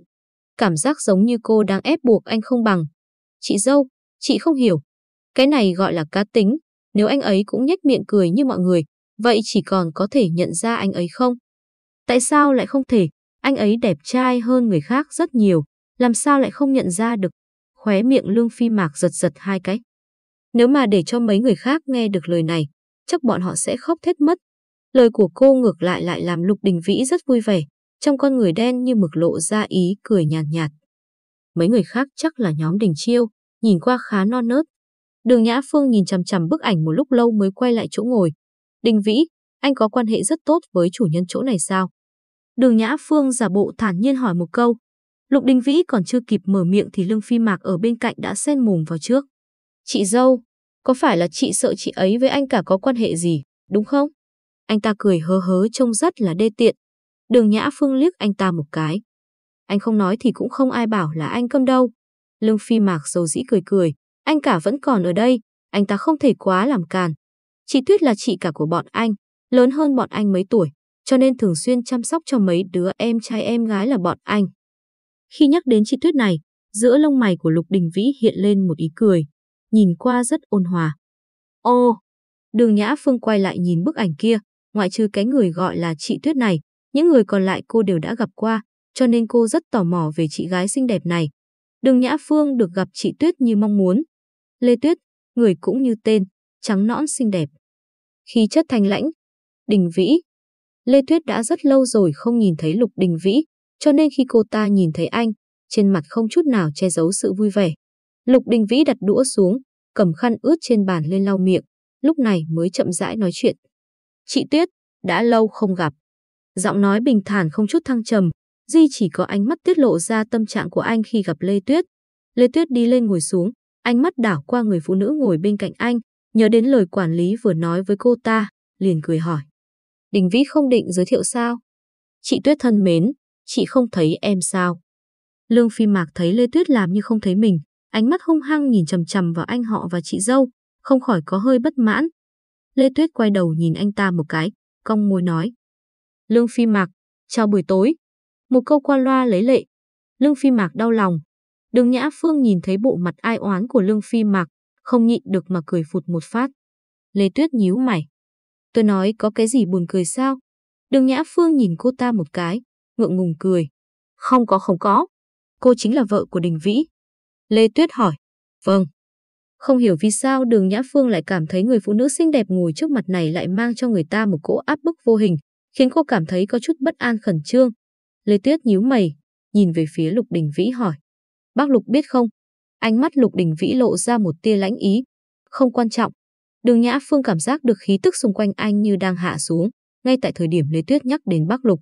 Cảm giác giống như cô đang ép buộc anh không bằng. Chị dâu, chị không hiểu. Cái này gọi là cá tính, nếu anh ấy cũng nhếch miệng cười như mọi người, vậy chỉ còn có thể nhận ra anh ấy không? Tại sao lại không thể? Anh ấy đẹp trai hơn người khác rất nhiều, làm sao lại không nhận ra được? Khóe miệng Lương Phi Mạc giật giật hai cái. Nếu mà để cho mấy người khác nghe được lời này, chắc bọn họ sẽ khóc thét mất. Lời của cô ngược lại lại làm Lục Đình Vĩ rất vui vẻ, trong con người đen như mực lộ ra ý cười nhàn nhạt, nhạt. Mấy người khác chắc là nhóm Đình Chiêu, nhìn qua khá non nớt. Đường Nhã Phương nhìn chằm chằm bức ảnh một lúc lâu mới quay lại chỗ ngồi. Đình Vĩ, anh có quan hệ rất tốt với chủ nhân chỗ này sao? Đường Nhã Phương giả bộ thản nhiên hỏi một câu. Lục Đình Vĩ còn chưa kịp mở miệng thì Lương Phi Mạc ở bên cạnh đã xen mồm vào trước. Chị dâu, có phải là chị sợ chị ấy với anh cả có quan hệ gì, đúng không? Anh ta cười hớ hớ trông rất là đê tiện. Đường Nhã Phương liếc anh ta một cái. Anh không nói thì cũng không ai bảo là anh câm đâu. Lương Phi Mạc dầu dĩ cười cười. Anh cả vẫn còn ở đây, anh ta không thể quá làm càn. Chị Tuyết là chị cả của bọn anh, lớn hơn bọn anh mấy tuổi. cho nên thường xuyên chăm sóc cho mấy đứa em trai em gái là bọn anh. Khi nhắc đến chị Tuyết này, giữa lông mày của Lục Đình Vĩ hiện lên một ý cười, nhìn qua rất ôn hòa. Ô, đường Nhã Phương quay lại nhìn bức ảnh kia, ngoại trừ cái người gọi là chị Tuyết này, những người còn lại cô đều đã gặp qua, cho nên cô rất tò mò về chị gái xinh đẹp này. Đường Nhã Phương được gặp chị Tuyết như mong muốn. Lê Tuyết, người cũng như tên, trắng nõn xinh đẹp. khí chất thanh lãnh, Đình Vĩ. Lê Tuyết đã rất lâu rồi không nhìn thấy Lục Đình Vĩ, cho nên khi cô ta nhìn thấy anh, trên mặt không chút nào che giấu sự vui vẻ. Lục Đình Vĩ đặt đũa xuống, cầm khăn ướt trên bàn lên lau miệng, lúc này mới chậm rãi nói chuyện. Chị Tuyết, đã lâu không gặp. Giọng nói bình thản không chút thăng trầm, Duy chỉ có ánh mắt tiết lộ ra tâm trạng của anh khi gặp Lê Tuyết. Lê Tuyết đi lên ngồi xuống, ánh mắt đảo qua người phụ nữ ngồi bên cạnh anh, nhớ đến lời quản lý vừa nói với cô ta, liền cười hỏi. Đình Vĩ không định giới thiệu sao? Chị Tuyết thân mến, chị không thấy em sao? Lương Phi Mạc thấy Lê Tuyết làm như không thấy mình, ánh mắt hung hăng nhìn chầm chầm vào anh họ và chị dâu, không khỏi có hơi bất mãn. Lê Tuyết quay đầu nhìn anh ta một cái, cong môi nói. Lương Phi Mạc, chào buổi tối. Một câu qua loa lấy lệ. Lương Phi Mạc đau lòng. Đường Nhã Phương nhìn thấy bộ mặt ai oán của Lương Phi Mạc, không nhịn được mà cười phụt một phát. Lê Tuyết nhíu mày. Tôi nói có cái gì buồn cười sao? Đường Nhã Phương nhìn cô ta một cái, ngượng ngùng cười. Không có không có. Cô chính là vợ của Đình Vĩ. Lê Tuyết hỏi. Vâng. Không hiểu vì sao đường Nhã Phương lại cảm thấy người phụ nữ xinh đẹp ngồi trước mặt này lại mang cho người ta một cỗ áp bức vô hình, khiến cô cảm thấy có chút bất an khẩn trương. Lê Tuyết nhíu mày, nhìn về phía Lục Đình Vĩ hỏi. Bác Lục biết không? Ánh mắt Lục Đình Vĩ lộ ra một tia lãnh ý. Không quan trọng. Đường Nhã Phương cảm giác được khí tức xung quanh anh như đang hạ xuống, ngay tại thời điểm Lê Tuyết nhắc đến bác Lục.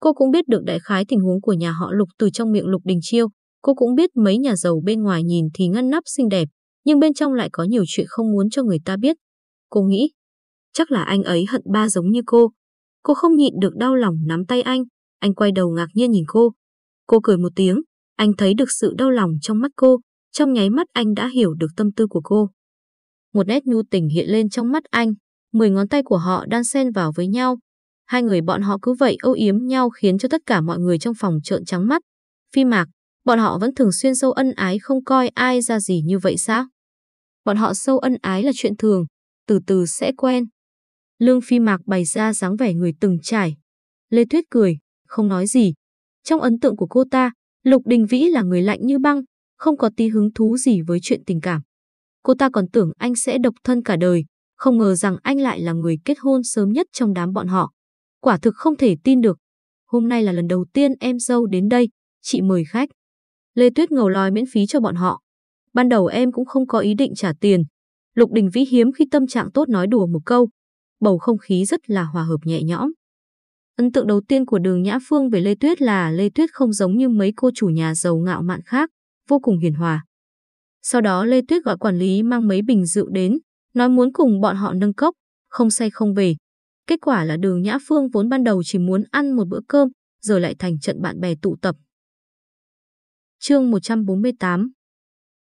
Cô cũng biết được đại khái tình huống của nhà họ Lục từ trong miệng Lục Đình Chiêu. Cô cũng biết mấy nhà giàu bên ngoài nhìn thì ngăn nắp xinh đẹp, nhưng bên trong lại có nhiều chuyện không muốn cho người ta biết. Cô nghĩ, chắc là anh ấy hận ba giống như cô. Cô không nhịn được đau lòng nắm tay anh, anh quay đầu ngạc nhiên nhìn cô. Cô cười một tiếng, anh thấy được sự đau lòng trong mắt cô, trong nháy mắt anh đã hiểu được tâm tư của cô. Một nét nhu tình hiện lên trong mắt anh, mười ngón tay của họ đan xen vào với nhau. Hai người bọn họ cứ vậy âu yếm nhau khiến cho tất cả mọi người trong phòng trợn trắng mắt. Phi mạc, bọn họ vẫn thường xuyên sâu ân ái không coi ai ra gì như vậy sao? Bọn họ sâu ân ái là chuyện thường, từ từ sẽ quen. Lương Phi Mạc bày ra dáng vẻ người từng trải. Lê Tuyết cười, không nói gì. Trong ấn tượng của cô ta, Lục Đình Vĩ là người lạnh như băng, không có tí hứng thú gì với chuyện tình cảm. Cô ta còn tưởng anh sẽ độc thân cả đời, không ngờ rằng anh lại là người kết hôn sớm nhất trong đám bọn họ. Quả thực không thể tin được. Hôm nay là lần đầu tiên em dâu đến đây, chị mời khách. Lê Tuyết ngầu lòi miễn phí cho bọn họ. Ban đầu em cũng không có ý định trả tiền. Lục Đình Vĩ hiếm khi tâm trạng tốt nói đùa một câu. Bầu không khí rất là hòa hợp nhẹ nhõm. Ấn tượng đầu tiên của đường Nhã Phương về Lê Tuyết là Lê Tuyết không giống như mấy cô chủ nhà giàu ngạo mạn khác, vô cùng hiền hòa. Sau đó Lê Tuyết gọi quản lý mang mấy bình rượu đến, nói muốn cùng bọn họ nâng cốc, không say không về. Kết quả là đường Nhã Phương vốn ban đầu chỉ muốn ăn một bữa cơm, giờ lại thành trận bạn bè tụ tập. Chương 148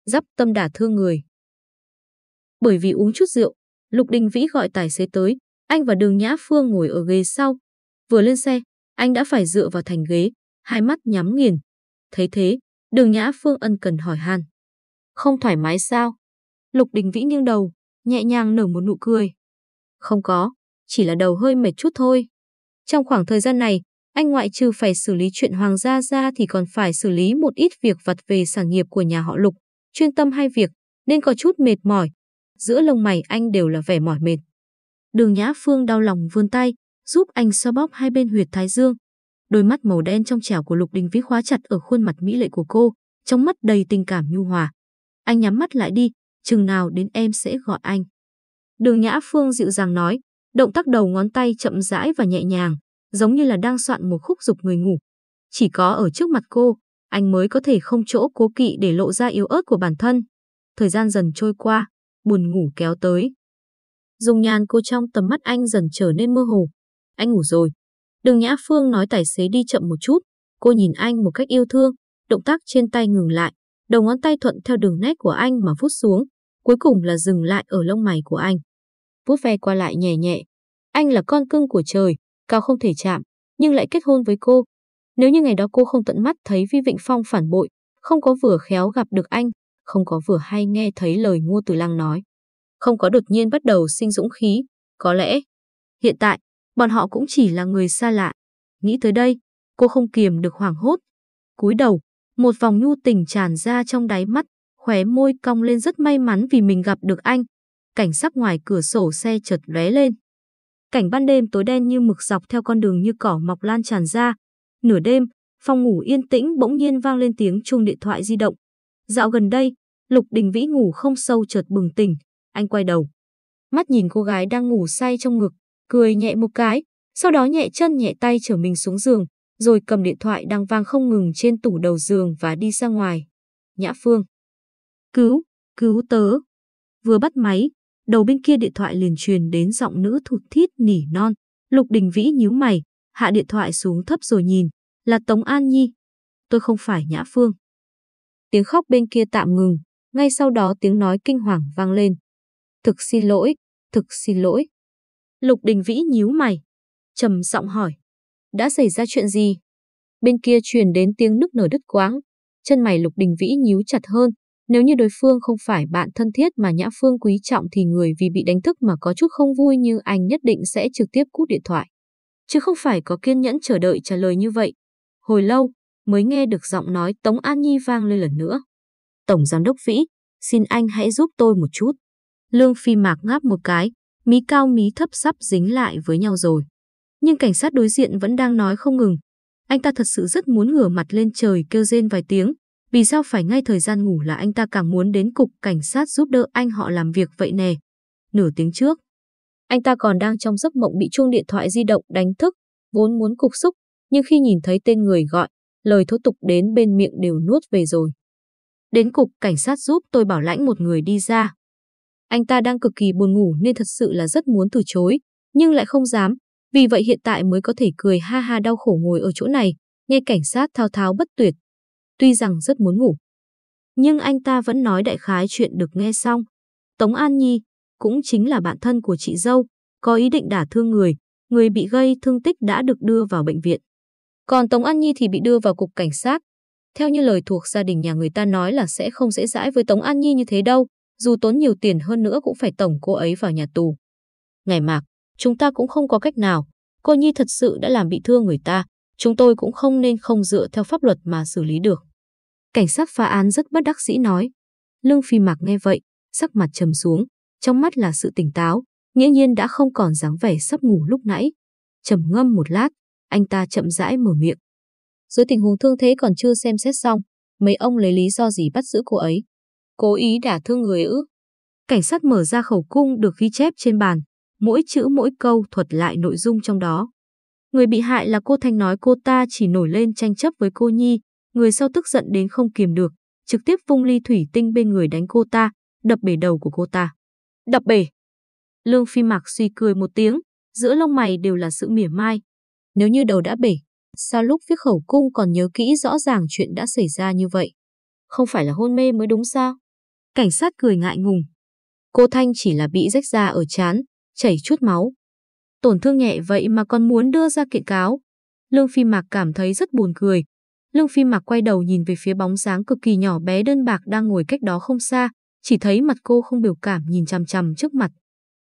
Dắp tâm đả thương người Bởi vì uống chút rượu, Lục Đình Vĩ gọi tài xế tới, anh và đường Nhã Phương ngồi ở ghế sau, Vừa lên xe, anh đã phải dựa vào thành ghế, hai mắt nhắm nghiền. Thấy thế, đường Nhã Phương ân cần hỏi han. Không thoải mái sao? Lục Đình Vĩ nghiêng đầu, nhẹ nhàng nở một nụ cười. Không có, chỉ là đầu hơi mệt chút thôi. Trong khoảng thời gian này, anh ngoại trừ phải xử lý chuyện hoàng gia ra thì còn phải xử lý một ít việc vặt về sản nghiệp của nhà họ Lục, chuyên tâm hai việc, nên có chút mệt mỏi. Giữa lông mày anh đều là vẻ mỏi mệt. Đường Nhã Phương đau lòng vươn tay, giúp anh xoa bóp hai bên huyệt thái dương. Đôi mắt màu đen trong trẻo của Lục Đình Vĩ khóa chặt ở khuôn mặt mỹ lệ của cô, trong mắt đầy tình cảm nhu hòa. Anh nhắm mắt lại đi, chừng nào đến em sẽ gọi anh. Đường Nhã Phương dịu dàng nói, động tác đầu ngón tay chậm rãi và nhẹ nhàng, giống như là đang soạn một khúc dục người ngủ. Chỉ có ở trước mặt cô, anh mới có thể không chỗ cố kỵ để lộ ra yếu ớt của bản thân. Thời gian dần trôi qua, buồn ngủ kéo tới. Dùng nhàn cô trong tầm mắt anh dần trở nên mơ hồ, anh ngủ rồi. Đường Nhã Phương nói tài xế đi chậm một chút, cô nhìn anh một cách yêu thương, động tác trên tay ngừng lại, đầu ngón tay thuận theo đường nét của anh mà vuốt xuống, cuối cùng là dừng lại ở lông mày của anh. Vuốt ve qua lại nhẹ nhẹ. Anh là con cưng của trời, cao không thể chạm, nhưng lại kết hôn với cô. Nếu như ngày đó cô không tận mắt thấy Vi Vịnh Phong phản bội, không có vừa khéo gặp được anh, không có vừa hay nghe thấy lời Ngô từ Lăng nói, không có đột nhiên bắt đầu sinh dũng khí, có lẽ hiện tại bọn họ cũng chỉ là người xa lạ. Nghĩ tới đây, cô không kiềm được hoảng hốt. Cúi đầu, một vòng nhu tình tràn ra trong đáy mắt, khóe môi cong lên rất may mắn vì mình gặp được anh. Cảnh sắc ngoài cửa sổ xe chợt lóe lên. Cảnh ban đêm tối đen như mực dọc theo con đường như cỏ mọc lan tràn ra. Nửa đêm, phòng ngủ yên tĩnh bỗng nhiên vang lên tiếng chuông điện thoại di động. Dạo gần đây, Lục Đình Vĩ ngủ không sâu chợt bừng tỉnh, anh quay đầu. Mắt nhìn cô gái đang ngủ say trong ngực, cười nhẹ một cái, sau đó nhẹ chân nhẹ tay trở mình xuống giường, rồi cầm điện thoại đang vang không ngừng trên tủ đầu giường và đi ra ngoài. Nhã Phương. Cứu, cứu tớ. Vừa bắt máy, đầu bên kia điện thoại liền truyền đến giọng nữ thụt thít nỉ non. Lục Đình Vĩ nhíu mày, hạ điện thoại xuống thấp rồi nhìn, là Tống An Nhi. Tôi không phải Nhã Phương. Tiếng khóc bên kia tạm ngừng, ngay sau đó tiếng nói kinh hoàng vang lên. Thực xin lỗi, thực xin lỗi. Lục Đình Vĩ nhíu mày, trầm giọng hỏi. Đã xảy ra chuyện gì? Bên kia truyền đến tiếng nức nở đứt quáng. Chân mày Lục Đình Vĩ nhíu chặt hơn. Nếu như đối phương không phải bạn thân thiết mà Nhã Phương quý trọng thì người vì bị đánh thức mà có chút không vui như anh nhất định sẽ trực tiếp cút điện thoại. Chứ không phải có kiên nhẫn chờ đợi trả lời như vậy. Hồi lâu, mới nghe được giọng nói Tống An Nhi vang lên lần nữa. Tổng Giám đốc Vĩ, xin anh hãy giúp tôi một chút. Lương Phi Mạc ngáp một cái, mí cao mí thấp sắp dính lại với nhau rồi. Nhưng cảnh sát đối diện vẫn đang nói không ngừng. Anh ta thật sự rất muốn ngửa mặt lên trời kêu rên vài tiếng. Vì sao phải ngay thời gian ngủ là anh ta càng muốn đến cục cảnh sát giúp đỡ anh họ làm việc vậy nè. Nửa tiếng trước, anh ta còn đang trong giấc mộng bị chuông điện thoại di động đánh thức, vốn muốn cục xúc, nhưng khi nhìn thấy tên người gọi, lời thô tục đến bên miệng đều nuốt về rồi. Đến cục cảnh sát giúp tôi bảo lãnh một người đi ra. Anh ta đang cực kỳ buồn ngủ nên thật sự là rất muốn từ chối, nhưng lại không dám, vì vậy hiện tại mới có thể cười ha ha đau khổ ngồi ở chỗ này, nghe cảnh sát thao tháo bất tuyệt. Tuy rằng rất muốn ngủ, nhưng anh ta vẫn nói đại khái chuyện được nghe xong. Tống An Nhi cũng chính là bạn thân của chị dâu, có ý định đả thương người, người bị gây thương tích đã được đưa vào bệnh viện. Còn Tống An Nhi thì bị đưa vào cục cảnh sát. Theo như lời thuộc gia đình nhà người ta nói là sẽ không dễ dãi với Tống An Nhi như thế đâu, dù tốn nhiều tiền hơn nữa cũng phải tổng cô ấy vào nhà tù. Ngày mạc, chúng ta cũng không có cách nào. Cô Nhi thật sự đã làm bị thương người ta, chúng tôi cũng không nên không dựa theo pháp luật mà xử lý được. Cảnh sát phá án rất bất đắc dĩ nói. Lương Phi Mạc nghe vậy, sắc mặt trầm xuống, trong mắt là sự tỉnh táo, nghĩa nhiên đã không còn dáng vẻ sắp ngủ lúc nãy. Trầm ngâm một lát, anh ta chậm rãi mở miệng. Dưới tình huống thương thế còn chưa xem xét xong, mấy ông lấy lý do gì bắt giữ cô ấy? Cố ý đả thương người ư? Cảnh sát mở ra khẩu cung được ghi chép trên bàn, mỗi chữ mỗi câu thuật lại nội dung trong đó. Người bị hại là cô Thanh nói cô ta chỉ nổi lên tranh chấp với cô Nhi, người sau tức giận đến không kiềm được, trực tiếp vung ly thủy tinh bên người đánh cô ta, đập bể đầu của cô ta. Đập bể! Lương Phi Mạc suy cười một tiếng, giữa lông mày đều là sự mỉa mai. Nếu như đầu đã bể, sao lúc viết khẩu cung còn nhớ kỹ rõ ràng chuyện đã xảy ra như vậy? Không phải là hôn mê mới đúng sao? Cảnh sát cười ngại ngùng. Cô Thanh chỉ là bị rách da ở chán, chảy chút máu. Tổn thương nhẹ vậy mà còn muốn đưa ra kiện cáo. Lương Phi Mạc cảm thấy rất buồn cười. Lương Phi Mạc quay đầu nhìn về phía bóng dáng cực kỳ nhỏ bé đơn bạc đang ngồi cách đó không xa, chỉ thấy mặt cô không biểu cảm nhìn chằm chằm trước mặt.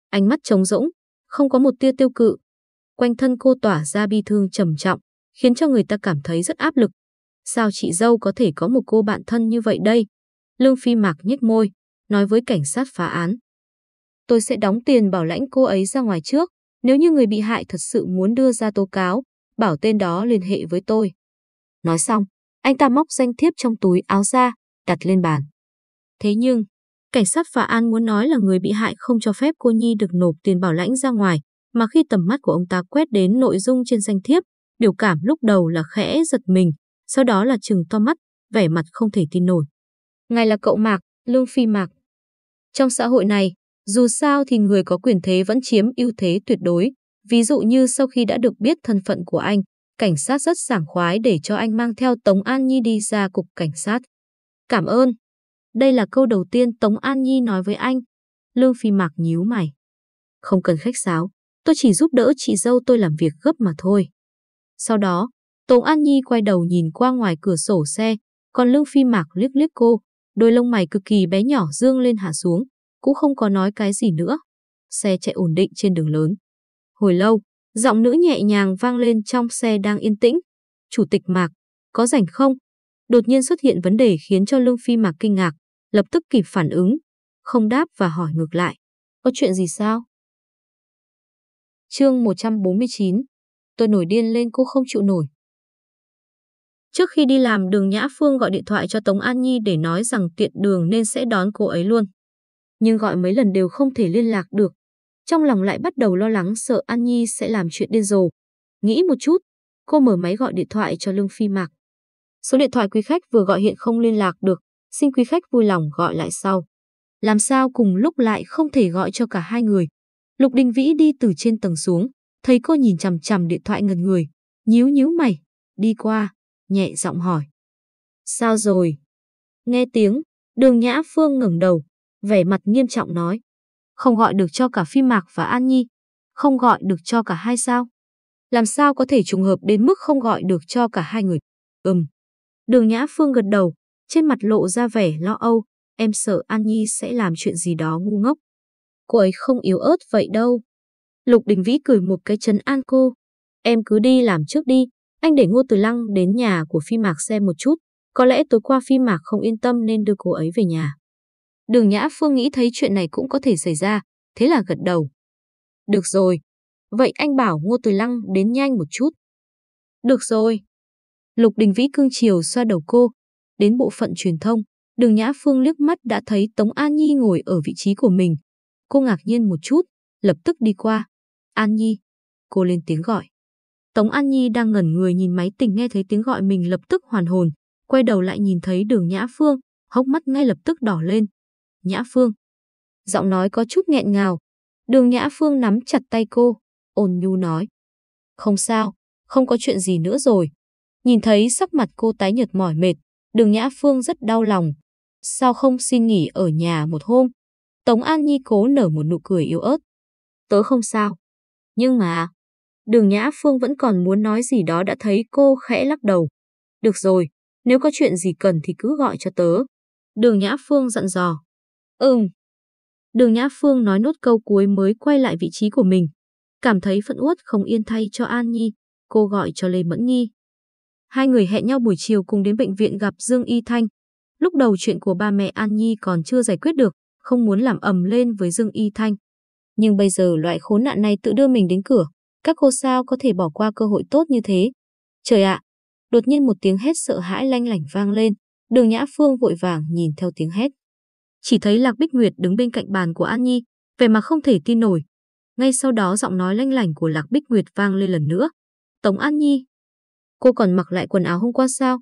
Ánh mắt trống rỗng, không có một tia tiêu cự. Quanh thân cô tỏa ra bi thương trầm trọng, khiến cho người ta cảm thấy rất áp lực. Sao chị dâu có thể có một cô bạn thân như vậy đây? Lương Phi Mạc nhếch môi, nói với cảnh sát phá án. Tôi sẽ đóng tiền bảo lãnh cô ấy ra ngoài trước. Nếu như người bị hại thật sự muốn đưa ra tố cáo, bảo tên đó liên hệ với tôi. Nói xong, anh ta móc danh thiếp trong túi áo ra, đặt lên bàn. Thế nhưng, cảnh sát phá án muốn nói là người bị hại không cho phép cô Nhi được nộp tiền bảo lãnh ra ngoài, mà khi tầm mắt của ông ta quét đến nội dung trên danh thiếp, biểu cảm lúc đầu là khẽ giật mình, sau đó là trừng to mắt, vẻ mặt không thể tin nổi. Ngài là cậu Mạc, Lương Phi Mạc. Trong xã hội này, dù sao thì người có quyền thế vẫn chiếm ưu thế tuyệt đối. Ví dụ như sau khi đã được biết thân phận của anh, cảnh sát rất sảng khoái để cho anh mang theo Tống An Nhi đi ra cục cảnh sát. Cảm ơn. Đây là câu đầu tiên Tống An Nhi nói với anh. Lương Phi Mạc nhíu mày. Không cần khách sáo. tôi chỉ giúp đỡ chị dâu tôi làm việc gấp mà thôi. Sau đó, Tống An Nhi quay đầu nhìn qua ngoài cửa sổ xe, còn Lương Phi Mạc liếc liếc cô, đôi lông mày cực kỳ bé nhỏ dương lên hạ xuống, cũng không có nói cái gì nữa. Xe chạy ổn định trên đường lớn. Hồi lâu, giọng nữ nhẹ nhàng vang lên trong xe đang yên tĩnh. Chủ tịch Mạc, có rảnh không? Đột nhiên xuất hiện vấn đề khiến cho Lương Phi Mạc kinh ngạc, lập tức kịp phản ứng, không đáp và hỏi ngược lại. Có chuyện gì sao? Chương 149 Tôi nổi điên lên cô không chịu nổi. Trước khi đi làm đường Nhã Phương gọi điện thoại cho Tống An Nhi để nói rằng tiện đường nên sẽ đón cô ấy luôn. Nhưng gọi mấy lần đều không thể liên lạc được. Trong lòng lại bắt đầu lo lắng sợ An Nhi sẽ làm chuyện điên rồ. Nghĩ một chút, cô mở máy gọi điện thoại cho Lương Phi Mạc. Số điện thoại quý khách vừa gọi hiện không liên lạc được, xin quý khách vui lòng gọi lại sau. Làm sao cùng lúc lại không thể gọi cho cả hai người. Lục Đình Vĩ đi từ trên tầng xuống, thấy cô nhìn chằm chằm điện thoại ngần người, nhíu nhíu mày, đi qua, nhẹ giọng hỏi. Sao rồi? Nghe tiếng, đường Nhã Phương ngẩng đầu, vẻ mặt nghiêm trọng nói. Không gọi được cho cả Phi Mạc và An Nhi, không gọi được cho cả hai sao? Làm sao có thể trùng hợp đến mức không gọi được cho cả hai người? Ừm. Đường Nhã Phương gật đầu, trên mặt lộ ra vẻ lo âu, em sợ An Nhi sẽ làm chuyện gì đó ngu ngốc. Cô ấy không yếu ớt vậy đâu. Lục Đình Vĩ cười một cái chấn an cô. Em cứ đi làm trước đi, anh để Ngô Từ Lăng đến nhà của Phi Mạc xem một chút. Có lẽ tối qua Phi Mạc không yên tâm nên đưa cô ấy về nhà. Đường Nhã Phương nghĩ thấy chuyện này cũng có thể xảy ra, thế là gật đầu. Được rồi, vậy anh bảo Ngô Từ Lăng đến nhanh một chút. Được rồi. Lục Đình Vĩ cương chiều xoa đầu cô, đến bộ phận truyền thông, đường Nhã Phương liếc mắt đã thấy Tống An Nhi ngồi ở vị trí của mình. Cô ngạc nhiên một chút, lập tức đi qua. An Nhi. Cô lên tiếng gọi. Tống An Nhi đang ngẩn người nhìn máy tình nghe thấy tiếng gọi mình lập tức hoàn hồn, quay đầu lại nhìn thấy đường Nhã Phương, hốc mắt ngay lập tức đỏ lên. Nhã Phương. Giọng nói có chút nghẹn ngào. Đường Nhã Phương nắm chặt tay cô, ôn nhu nói. Không sao, không có chuyện gì nữa rồi. Nhìn thấy sắc mặt cô tái nhợt mỏi mệt, đường Nhã Phương rất đau lòng. Sao không xin nghỉ ở nhà một hôm? Tống An Nhi cố nở một nụ cười yếu ớt. Tớ không sao. Nhưng mà... Đường Nhã Phương vẫn còn muốn nói gì đó đã thấy cô khẽ lắc đầu. Được rồi, nếu có chuyện gì cần thì cứ gọi cho tớ. Đường Nhã Phương dặn dò. Ừm. Đường Nhã Phương nói nốt câu cuối mới quay lại vị trí của mình. Cảm thấy phẫn uất không yên thay cho An Nhi, cô gọi cho Lê Mẫn Nhi. Hai người hẹn nhau buổi chiều cùng đến bệnh viện gặp Dương Y Thanh. Lúc đầu chuyện của ba mẹ An Nhi còn chưa giải quyết được, không muốn làm ầm lên với Dương Y Thanh. Nhưng bây giờ loại khốn nạn này tự đưa mình đến cửa, các cô sao có thể bỏ qua cơ hội tốt như thế. Trời ạ! đột nhiên một tiếng hét sợ hãi lanh lảnh vang lên, đường Nhã Phương vội vàng nhìn theo tiếng hét. Chỉ thấy Lạc Bích Nguyệt đứng bên cạnh bàn của An Nhi, vẻ mặt không thể tin nổi. Ngay sau đó giọng nói lanh lảnh của Lạc Bích Nguyệt vang lên lần nữa. Tống An Nhi! Cô còn mặc lại quần áo hôm qua sao?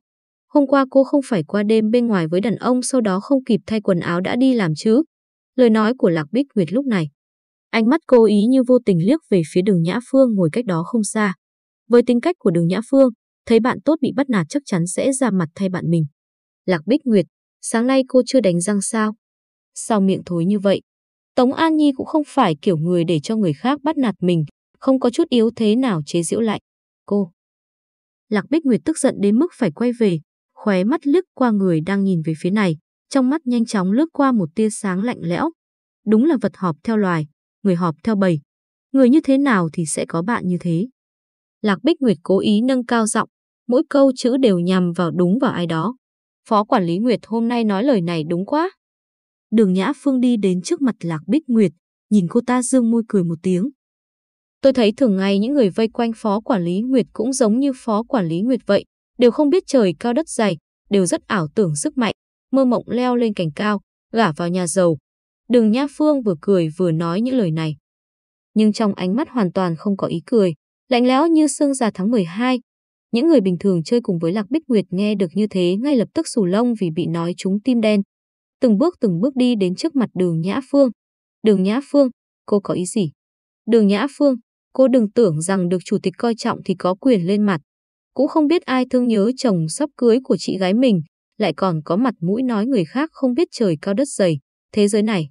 Hôm qua cô không phải qua đêm bên ngoài với đàn ông sau đó không kịp thay quần áo đã đi làm chứ? Lời nói của Lạc Bích Nguyệt lúc này. Ánh mắt cố ý như vô tình liếc về phía đường Nhã Phương ngồi cách đó không xa. Với tính cách của đường Nhã Phương, thấy bạn tốt bị bắt nạt chắc chắn sẽ ra mặt thay bạn mình. Lạc Bích Nguyệt, sáng nay cô chưa đánh răng sao? Sao miệng thối như vậy? Tống An Nhi cũng không phải kiểu người để cho người khác bắt nạt mình, không có chút yếu thế nào chế giễu lại. Cô. Lạc Bích Nguyệt tức giận đến mức phải quay về, khóe mắt lướt qua người đang nhìn về phía này, trong mắt nhanh chóng lướt qua một tia sáng lạnh lẽo. Đúng là vật họp theo loài, người họp theo bầy. Người như thế nào thì sẽ có bạn như thế. Lạc Bích Nguyệt cố ý nâng cao giọng, mỗi câu chữ đều nhằm vào đúng vào ai đó. Phó quản lý Nguyệt hôm nay nói lời này đúng quá. Đường Nhã Phương đi đến trước mặt Lạc Bích Nguyệt, nhìn cô ta dương môi cười một tiếng. Tôi thấy thường ngày những người vây quanh phó quản lý Nguyệt cũng giống như phó quản lý Nguyệt vậy, đều không biết trời cao đất dày, đều rất ảo tưởng sức mạnh, mơ mộng leo lên cành cao, gả vào nhà giàu. Đường Nhã Phương vừa cười vừa nói những lời này. Nhưng trong ánh mắt hoàn toàn không có ý cười, lạnh lẽo như sương già tháng 12. Những người bình thường chơi cùng với Lạc Bích Nguyệt nghe được như thế ngay lập tức sù lông vì bị nói trúng tim đen. Từng bước từng bước đi đến trước mặt đường Nhã Phương. Đường Nhã Phương, cô có ý gì? Đường Nhã Phương, cô đừng tưởng rằng được chủ tịch coi trọng thì có quyền lên mặt. Cũng không biết ai thương nhớ chồng sắp cưới của chị gái mình, lại còn có mặt mũi nói người khác không biết trời cao đất dày, thế giới này.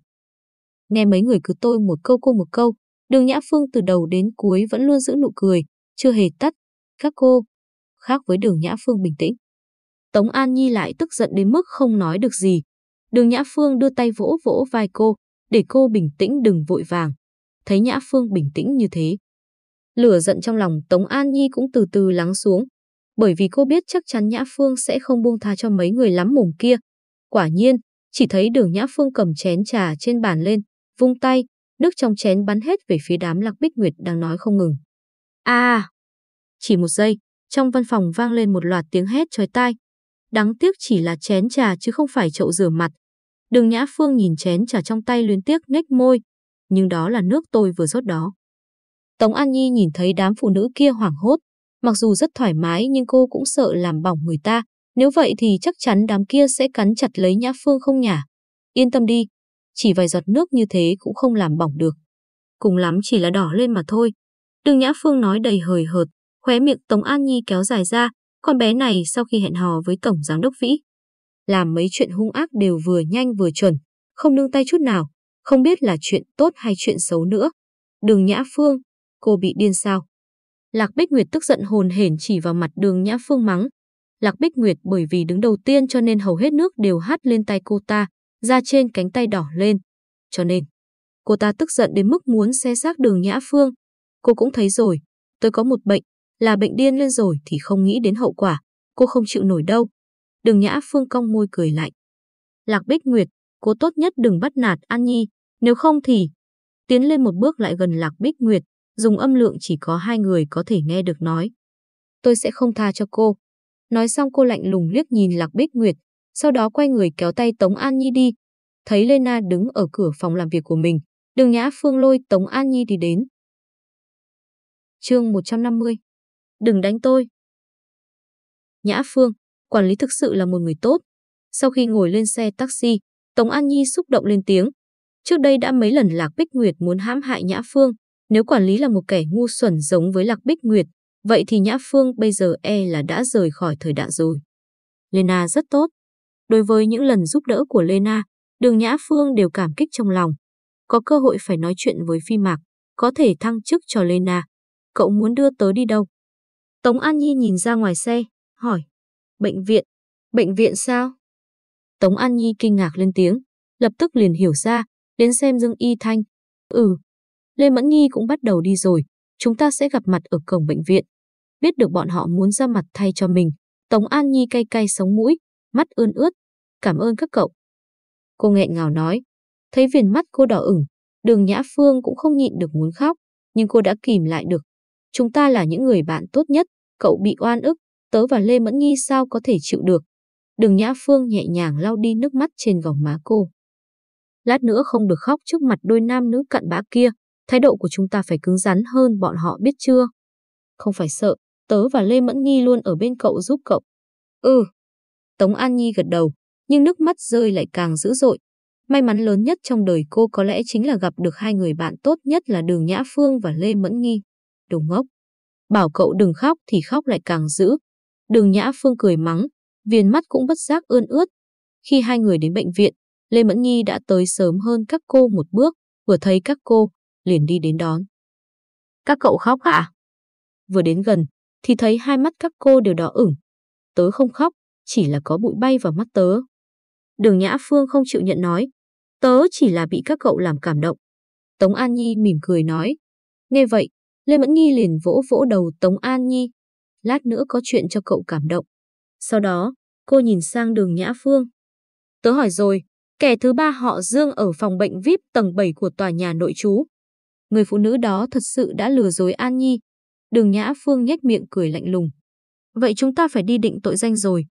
Nghe mấy người cứ tôi một câu cô một câu, Đường Nhã Phương từ đầu đến cuối vẫn luôn giữ nụ cười, chưa hề tắt. Các cô, khác với đường Nhã Phương bình tĩnh. Tống An Nhi lại tức giận đến mức không nói được gì. Đường Nhã Phương đưa tay vỗ vỗ vai cô, để cô bình tĩnh đừng vội vàng. Thấy Nhã Phương bình tĩnh như thế. Lửa giận trong lòng Tống An Nhi cũng từ từ lắng xuống, bởi vì cô biết chắc chắn Nhã Phương sẽ không buông tha cho mấy người lắm mồm kia. Quả nhiên, chỉ thấy đường Nhã Phương cầm chén trà trên bàn lên, vung tay, nước trong chén bắn hết về phía đám Lạc Bích Nguyệt đang nói không ngừng. À! Chỉ một giây, trong văn phòng vang lên một loạt tiếng hét chói tai. Đáng tiếc chỉ là chén trà chứ không phải chậu rửa mặt. Đường Nhã Phương nhìn chén trà trong tay luyến tiếc nhếch môi, nhưng đó là nước tôi vừa rót đó. Tống An Nhi nhìn thấy đám phụ nữ kia hoảng hốt, mặc dù rất thoải mái nhưng cô cũng sợ làm bỏng người ta, nếu vậy thì chắc chắn đám kia sẽ cắn chặt lấy Nhã Phương không nhả. Yên tâm đi, chỉ vài giọt nước như thế cũng không làm bỏng được. Cùng lắm chỉ là đỏ lên mà thôi. Đường Nhã Phương nói đầy hời hợt, khóe miệng Tống An Nhi kéo dài ra, con bé này sau khi hẹn hò với Tổng Giám đốc Vĩ. Làm mấy chuyện hung ác đều vừa nhanh vừa chuẩn, không nương tay chút nào, không biết là chuyện tốt hay chuyện xấu nữa. Đường Nhã Phương, cô bị điên sao? Lạc Bích Nguyệt tức giận hồn hển chỉ vào mặt đường Nhã Phương mắng. Lạc Bích Nguyệt bởi vì đứng đầu tiên cho nên hầu hết nước đều hát lên tay cô ta, da trên cánh tay đỏ lên. Cho nên, cô ta tức giận đến mức muốn xe xác đường Nhã Phương. Cô cũng thấy rồi, tôi có một bệnh, là bệnh điên lên rồi thì không nghĩ đến hậu quả, cô không chịu nổi đâu. Đường Nhã Phương cong môi cười lạnh. Lạc Bích Nguyệt, cô tốt nhất đừng bắt nạt An Nhi, nếu không thì... Tiến lên một bước lại gần Lạc Bích Nguyệt, dùng âm lượng chỉ có hai người có thể nghe được nói. Tôi sẽ không tha cho cô. Nói xong cô lạnh lùng liếc nhìn Lạc Bích Nguyệt, sau đó quay người kéo tay Tống An Nhi đi. Thấy Lena đứng ở cửa phòng làm việc của mình, đường Nhã Phương lôi Tống An Nhi đi đến. chương 150 Đừng đánh tôi. Nhã Phương, quản lý thực sự là một người tốt. Sau khi ngồi lên xe taxi, Tống An Nhi xúc động lên tiếng. Trước đây đã mấy lần Lạc Bích Nguyệt muốn hãm hại Nhã Phương, nếu quản lý là một kẻ ngu xuẩn giống với Lạc Bích Nguyệt, vậy thì Nhã Phương bây giờ e là đã rời khỏi thời đại rồi. Lena rất tốt. Đối với những lần giúp đỡ của Lena, đường Nhã Phương đều cảm kích trong lòng. Có cơ hội phải nói chuyện với Phi Mạc, có thể thăng chức cho Lena. Cậu muốn đưa tớ đi đâu? Tống An Nhi nhìn ra ngoài xe, hỏi. Bệnh viện. Bệnh viện sao? Tống An Nhi kinh ngạc lên tiếng, lập tức liền hiểu ra, đến xem Dương Y Thanh. Ừ, Lê Mẫn Nhi cũng bắt đầu đi rồi, chúng ta sẽ gặp mặt ở cổng bệnh viện. Biết được bọn họ muốn ra mặt thay cho mình, Tống An Nhi cay cay sống mũi, mắt ươn ướt. Cảm ơn các cậu. Cô nghẹn ngào nói, thấy viền mắt cô đỏ ửng, đường Nhã Phương cũng không nhịn được muốn khóc, nhưng cô đã kìm lại được. Chúng ta là những người bạn tốt nhất, cậu bị oan ức, tớ và Lê Mẫn Nhi sao có thể chịu được. Đường Nhã Phương nhẹ nhàng lau đi nước mắt trên gò má cô. Lát nữa không được khóc trước mặt đôi nam nữ cặn bã kia, thái độ của chúng ta phải cứng rắn hơn bọn họ biết chưa? Không phải sợ, tớ và Lê Mẫn Nhi luôn ở bên cậu giúp cậu. Ừ. Tống An Nhi gật đầu, nhưng nước mắt rơi lại càng dữ dội. May mắn lớn nhất trong đời cô có lẽ chính là gặp được hai người bạn tốt nhất là Đường Nhã Phương và Lê Mẫn Nhi. Đồ ngốc. Bảo cậu đừng khóc thì khóc lại càng dữ. Đường Nhã Phương cười mắng, viền mắt cũng bất giác ươn ướt. Khi hai người đến bệnh viện, Lê Mẫn Nhi đã tới sớm hơn các cô một bước, vừa thấy các cô, liền đi đến đón. Các cậu khóc hả? Vừa đến gần, thì thấy hai mắt các cô đều đỏ ửng. Tớ không khóc, chỉ là có bụi bay vào mắt tớ. Đường Nhã Phương không chịu nhận nói, tớ chỉ là bị các cậu làm cảm động. Tống An Nhi mỉm cười nói. Nghe vậy, Lê Mẫn Nhi liền vỗ vỗ đầu Tống An Nhi. Lát nữa có chuyện cho cậu cảm động. Sau đó, cô nhìn sang đường Nhã Phương. Tớ hỏi rồi, kẻ thứ ba họ Dương ở phòng bệnh VIP tầng 7 của tòa nhà nội trú. Người phụ nữ đó thật sự đã lừa dối An Nhi. Đường Nhã Phương nhếch miệng cười lạnh lùng. Vậy chúng ta phải đi định tội danh rồi.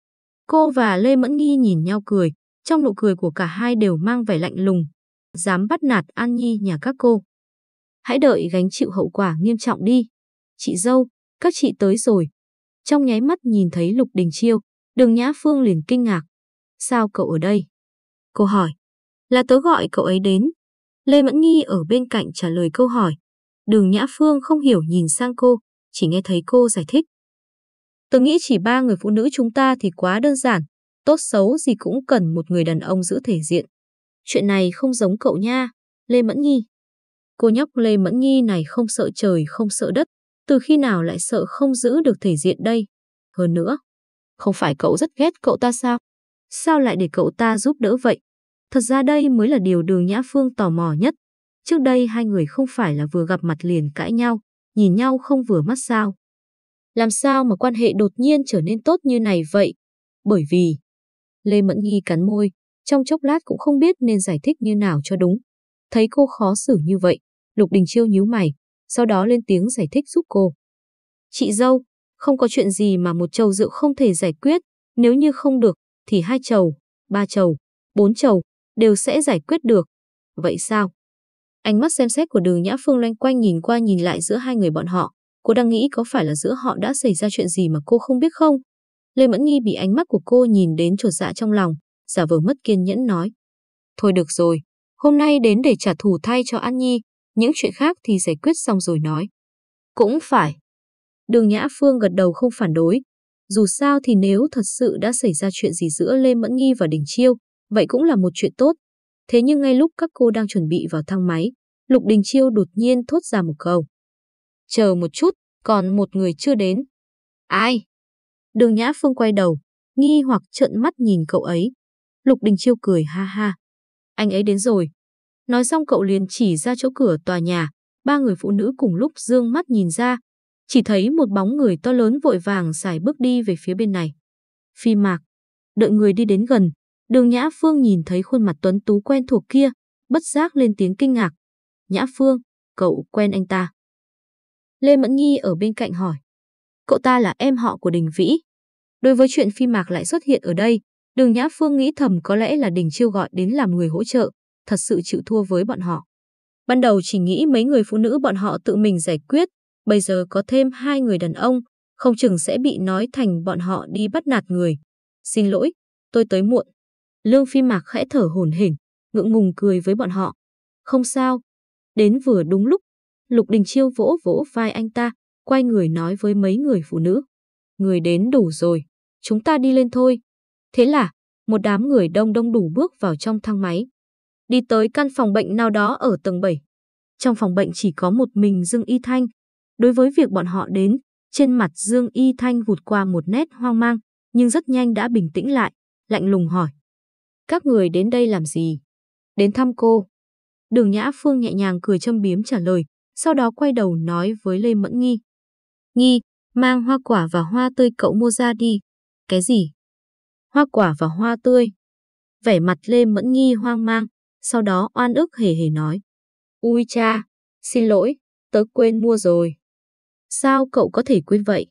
Cô và Lê Mẫn Nghi nhìn nhau cười, trong nụ cười của cả hai đều mang vẻ lạnh lùng. Dám bắt nạt An Nhi nhà các cô. Hãy đợi gánh chịu hậu quả nghiêm trọng đi. Chị dâu, các chị tới rồi. Trong nháy mắt nhìn thấy Lục Đình Chiêu, đường Nhã Phương liền kinh ngạc. Sao cậu ở đây? Cô hỏi. Là tớ gọi cậu ấy đến. Lê Mẫn Nghi ở bên cạnh trả lời câu hỏi. Đường Nhã Phương không hiểu nhìn sang cô, chỉ nghe thấy cô giải thích tôi nghĩ chỉ ba người phụ nữ chúng ta thì quá đơn giản, tốt xấu gì cũng cần một người đàn ông giữ thể diện. Chuyện này không giống cậu nha, Lê Mẫn Nghi. Cô nhóc Lê Mẫn Nhi này không sợ trời không sợ đất, từ khi nào lại sợ không giữ được thể diện đây? Hơn nữa, không phải cậu rất ghét cậu ta sao? Sao lại để cậu ta giúp đỡ vậy? Thật ra đây mới là điều đường Nhã Phương tò mò nhất. Trước đây hai người không phải là vừa gặp mặt liền cãi nhau, nhìn nhau không vừa mắt sao. Làm sao mà quan hệ đột nhiên trở nên tốt như này vậy? Bởi vì... Lê Mẫn Nhi cắn môi, trong chốc lát cũng không biết nên giải thích như nào cho đúng. Thấy cô khó xử như vậy, Lục Đình Chiêu nhíu mày, sau đó lên tiếng giải thích giúp cô. Chị dâu, không có chuyện gì mà một chầu rượu không thể giải quyết, nếu như không được, thì hai chầu, ba chầu, bốn chầu, đều sẽ giải quyết được. Vậy sao? Ánh mắt xem xét của đường Nhã Phương loanh quanh nhìn qua nhìn lại giữa hai người bọn họ. Cô đang nghĩ có phải là giữa họ đã xảy ra chuyện gì mà cô không biết không? Lê Mẫn Nghi bị ánh mắt của cô nhìn đến trột dạ trong lòng, giả vờ mất kiên nhẫn nói. Thôi được rồi, hôm nay đến để trả thù thay cho An Nhi, những chuyện khác thì giải quyết xong rồi nói. Cũng phải. Đường Nhã Phương gật đầu không phản đối. Dù sao thì nếu thật sự đã xảy ra chuyện gì giữa Lê Mẫn Nghi và Đình Chiêu, vậy cũng là một chuyện tốt. Thế nhưng ngay lúc các cô đang chuẩn bị vào thang máy, Lục Đình Chiêu đột nhiên thốt ra một câu. Chờ một chút, còn một người chưa đến. Ai? Đường Nhã Phương quay đầu, nghi hoặc trợn mắt nhìn cậu ấy. Lục Đình Chiêu cười ha ha. Anh ấy đến rồi. Nói xong cậu liền chỉ ra chỗ cửa tòa nhà, ba người phụ nữ cùng lúc dương mắt nhìn ra, chỉ thấy một bóng người to lớn vội vàng xài bước đi về phía bên này. Phi mạc, đợi người đi đến gần, đường Nhã Phương nhìn thấy khuôn mặt tuấn tú quen thuộc kia, bất giác lên tiếng kinh ngạc. Nhã Phương, cậu quen anh ta. Lê Mẫn Nhi ở bên cạnh hỏi. Cậu ta là em họ của Đình Vĩ. Đối với chuyện phi mạc lại xuất hiện ở đây, đường Nhã Phương nghĩ thầm có lẽ là Đình chiêu gọi đến làm người hỗ trợ, thật sự chịu thua với bọn họ. Ban đầu chỉ nghĩ mấy người phụ nữ bọn họ tự mình giải quyết, bây giờ có thêm hai người đàn ông, không chừng sẽ bị nói thành bọn họ đi bắt nạt người. Xin lỗi, tôi tới muộn. Lương Phi Mạc khẽ thở hổn hển, ngượng ngùng cười với bọn họ. Không sao, đến vừa đúng lúc. Lục Đình Chiêu vỗ vỗ vai anh ta, quay người nói với mấy người phụ nữ. Người đến đủ rồi, chúng ta đi lên thôi. Thế là, một đám người đông đông đủ bước vào trong thang máy. Đi tới căn phòng bệnh nào đó ở tầng 7. Trong phòng bệnh chỉ có một mình Dương Y Thanh, Đối với việc bọn họ đến, trên mặt Dương Y Thanh vụt qua một nét hoang mang, nhưng rất nhanh đã bình tĩnh lại, lạnh lùng hỏi. Các người đến đây làm gì? Đến thăm cô. Đường Nhã Phương nhẹ nhàng cười châm biếm trả lời, sau đó quay đầu nói với Lê Mẫn Nghi. Nghi, mang hoa quả và hoa tươi cậu mua ra đi. Cái gì? Hoa quả và hoa tươi. Vẻ mặt Lê Mẫn Nghi hoang mang, sau đó oan ức hề hề nói. Ui cha, xin lỗi, tớ quên mua rồi. Sao cậu có thể quên vậy?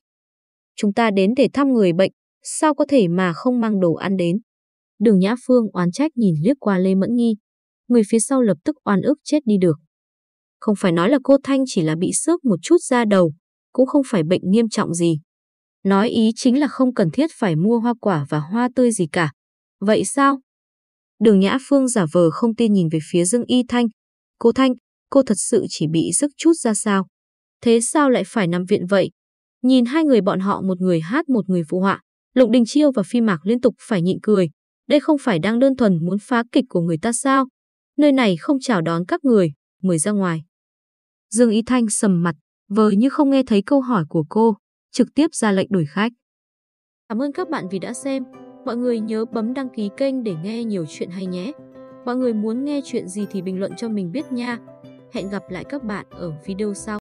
Chúng ta đến để thăm người bệnh, sao có thể mà không mang đồ ăn đến? Đường Nhã Phương oán trách nhìn liếc qua Lê Mẫn Nghi. Người phía sau lập tức oan ức chết đi được. Không phải nói là cô Thanh chỉ là bị xước một chút da đầu, cũng không phải bệnh nghiêm trọng gì. Nói ý chính là không cần thiết phải mua hoa quả và hoa tươi gì cả. Vậy sao? Đường Nhã Phương giả vờ không tin nhìn về phía Dương Y Thanh. Cô Thanh, cô thật sự chỉ bị sức chút ra sao? Thế sao lại phải nằm viện vậy? Nhìn hai người bọn họ một người hát một người phụ họa, Lục Đình Chiêu và Phi Mạc liên tục phải nhịn cười. Đây không phải đang đơn thuần muốn phá kịch của người ta sao? Nơi này không chào đón các người, mời ra ngoài. Dương Ý Thanh sầm mặt, vờ như không nghe thấy câu hỏi của cô, trực tiếp ra lệnh đuổi khách. Cảm ơn các bạn vì đã xem. Mọi người nhớ bấm đăng ký kênh để nghe nhiều chuyện hay nhé. Mọi người muốn nghe chuyện gì thì bình luận cho mình biết nha. Hẹn gặp lại các bạn ở video sau.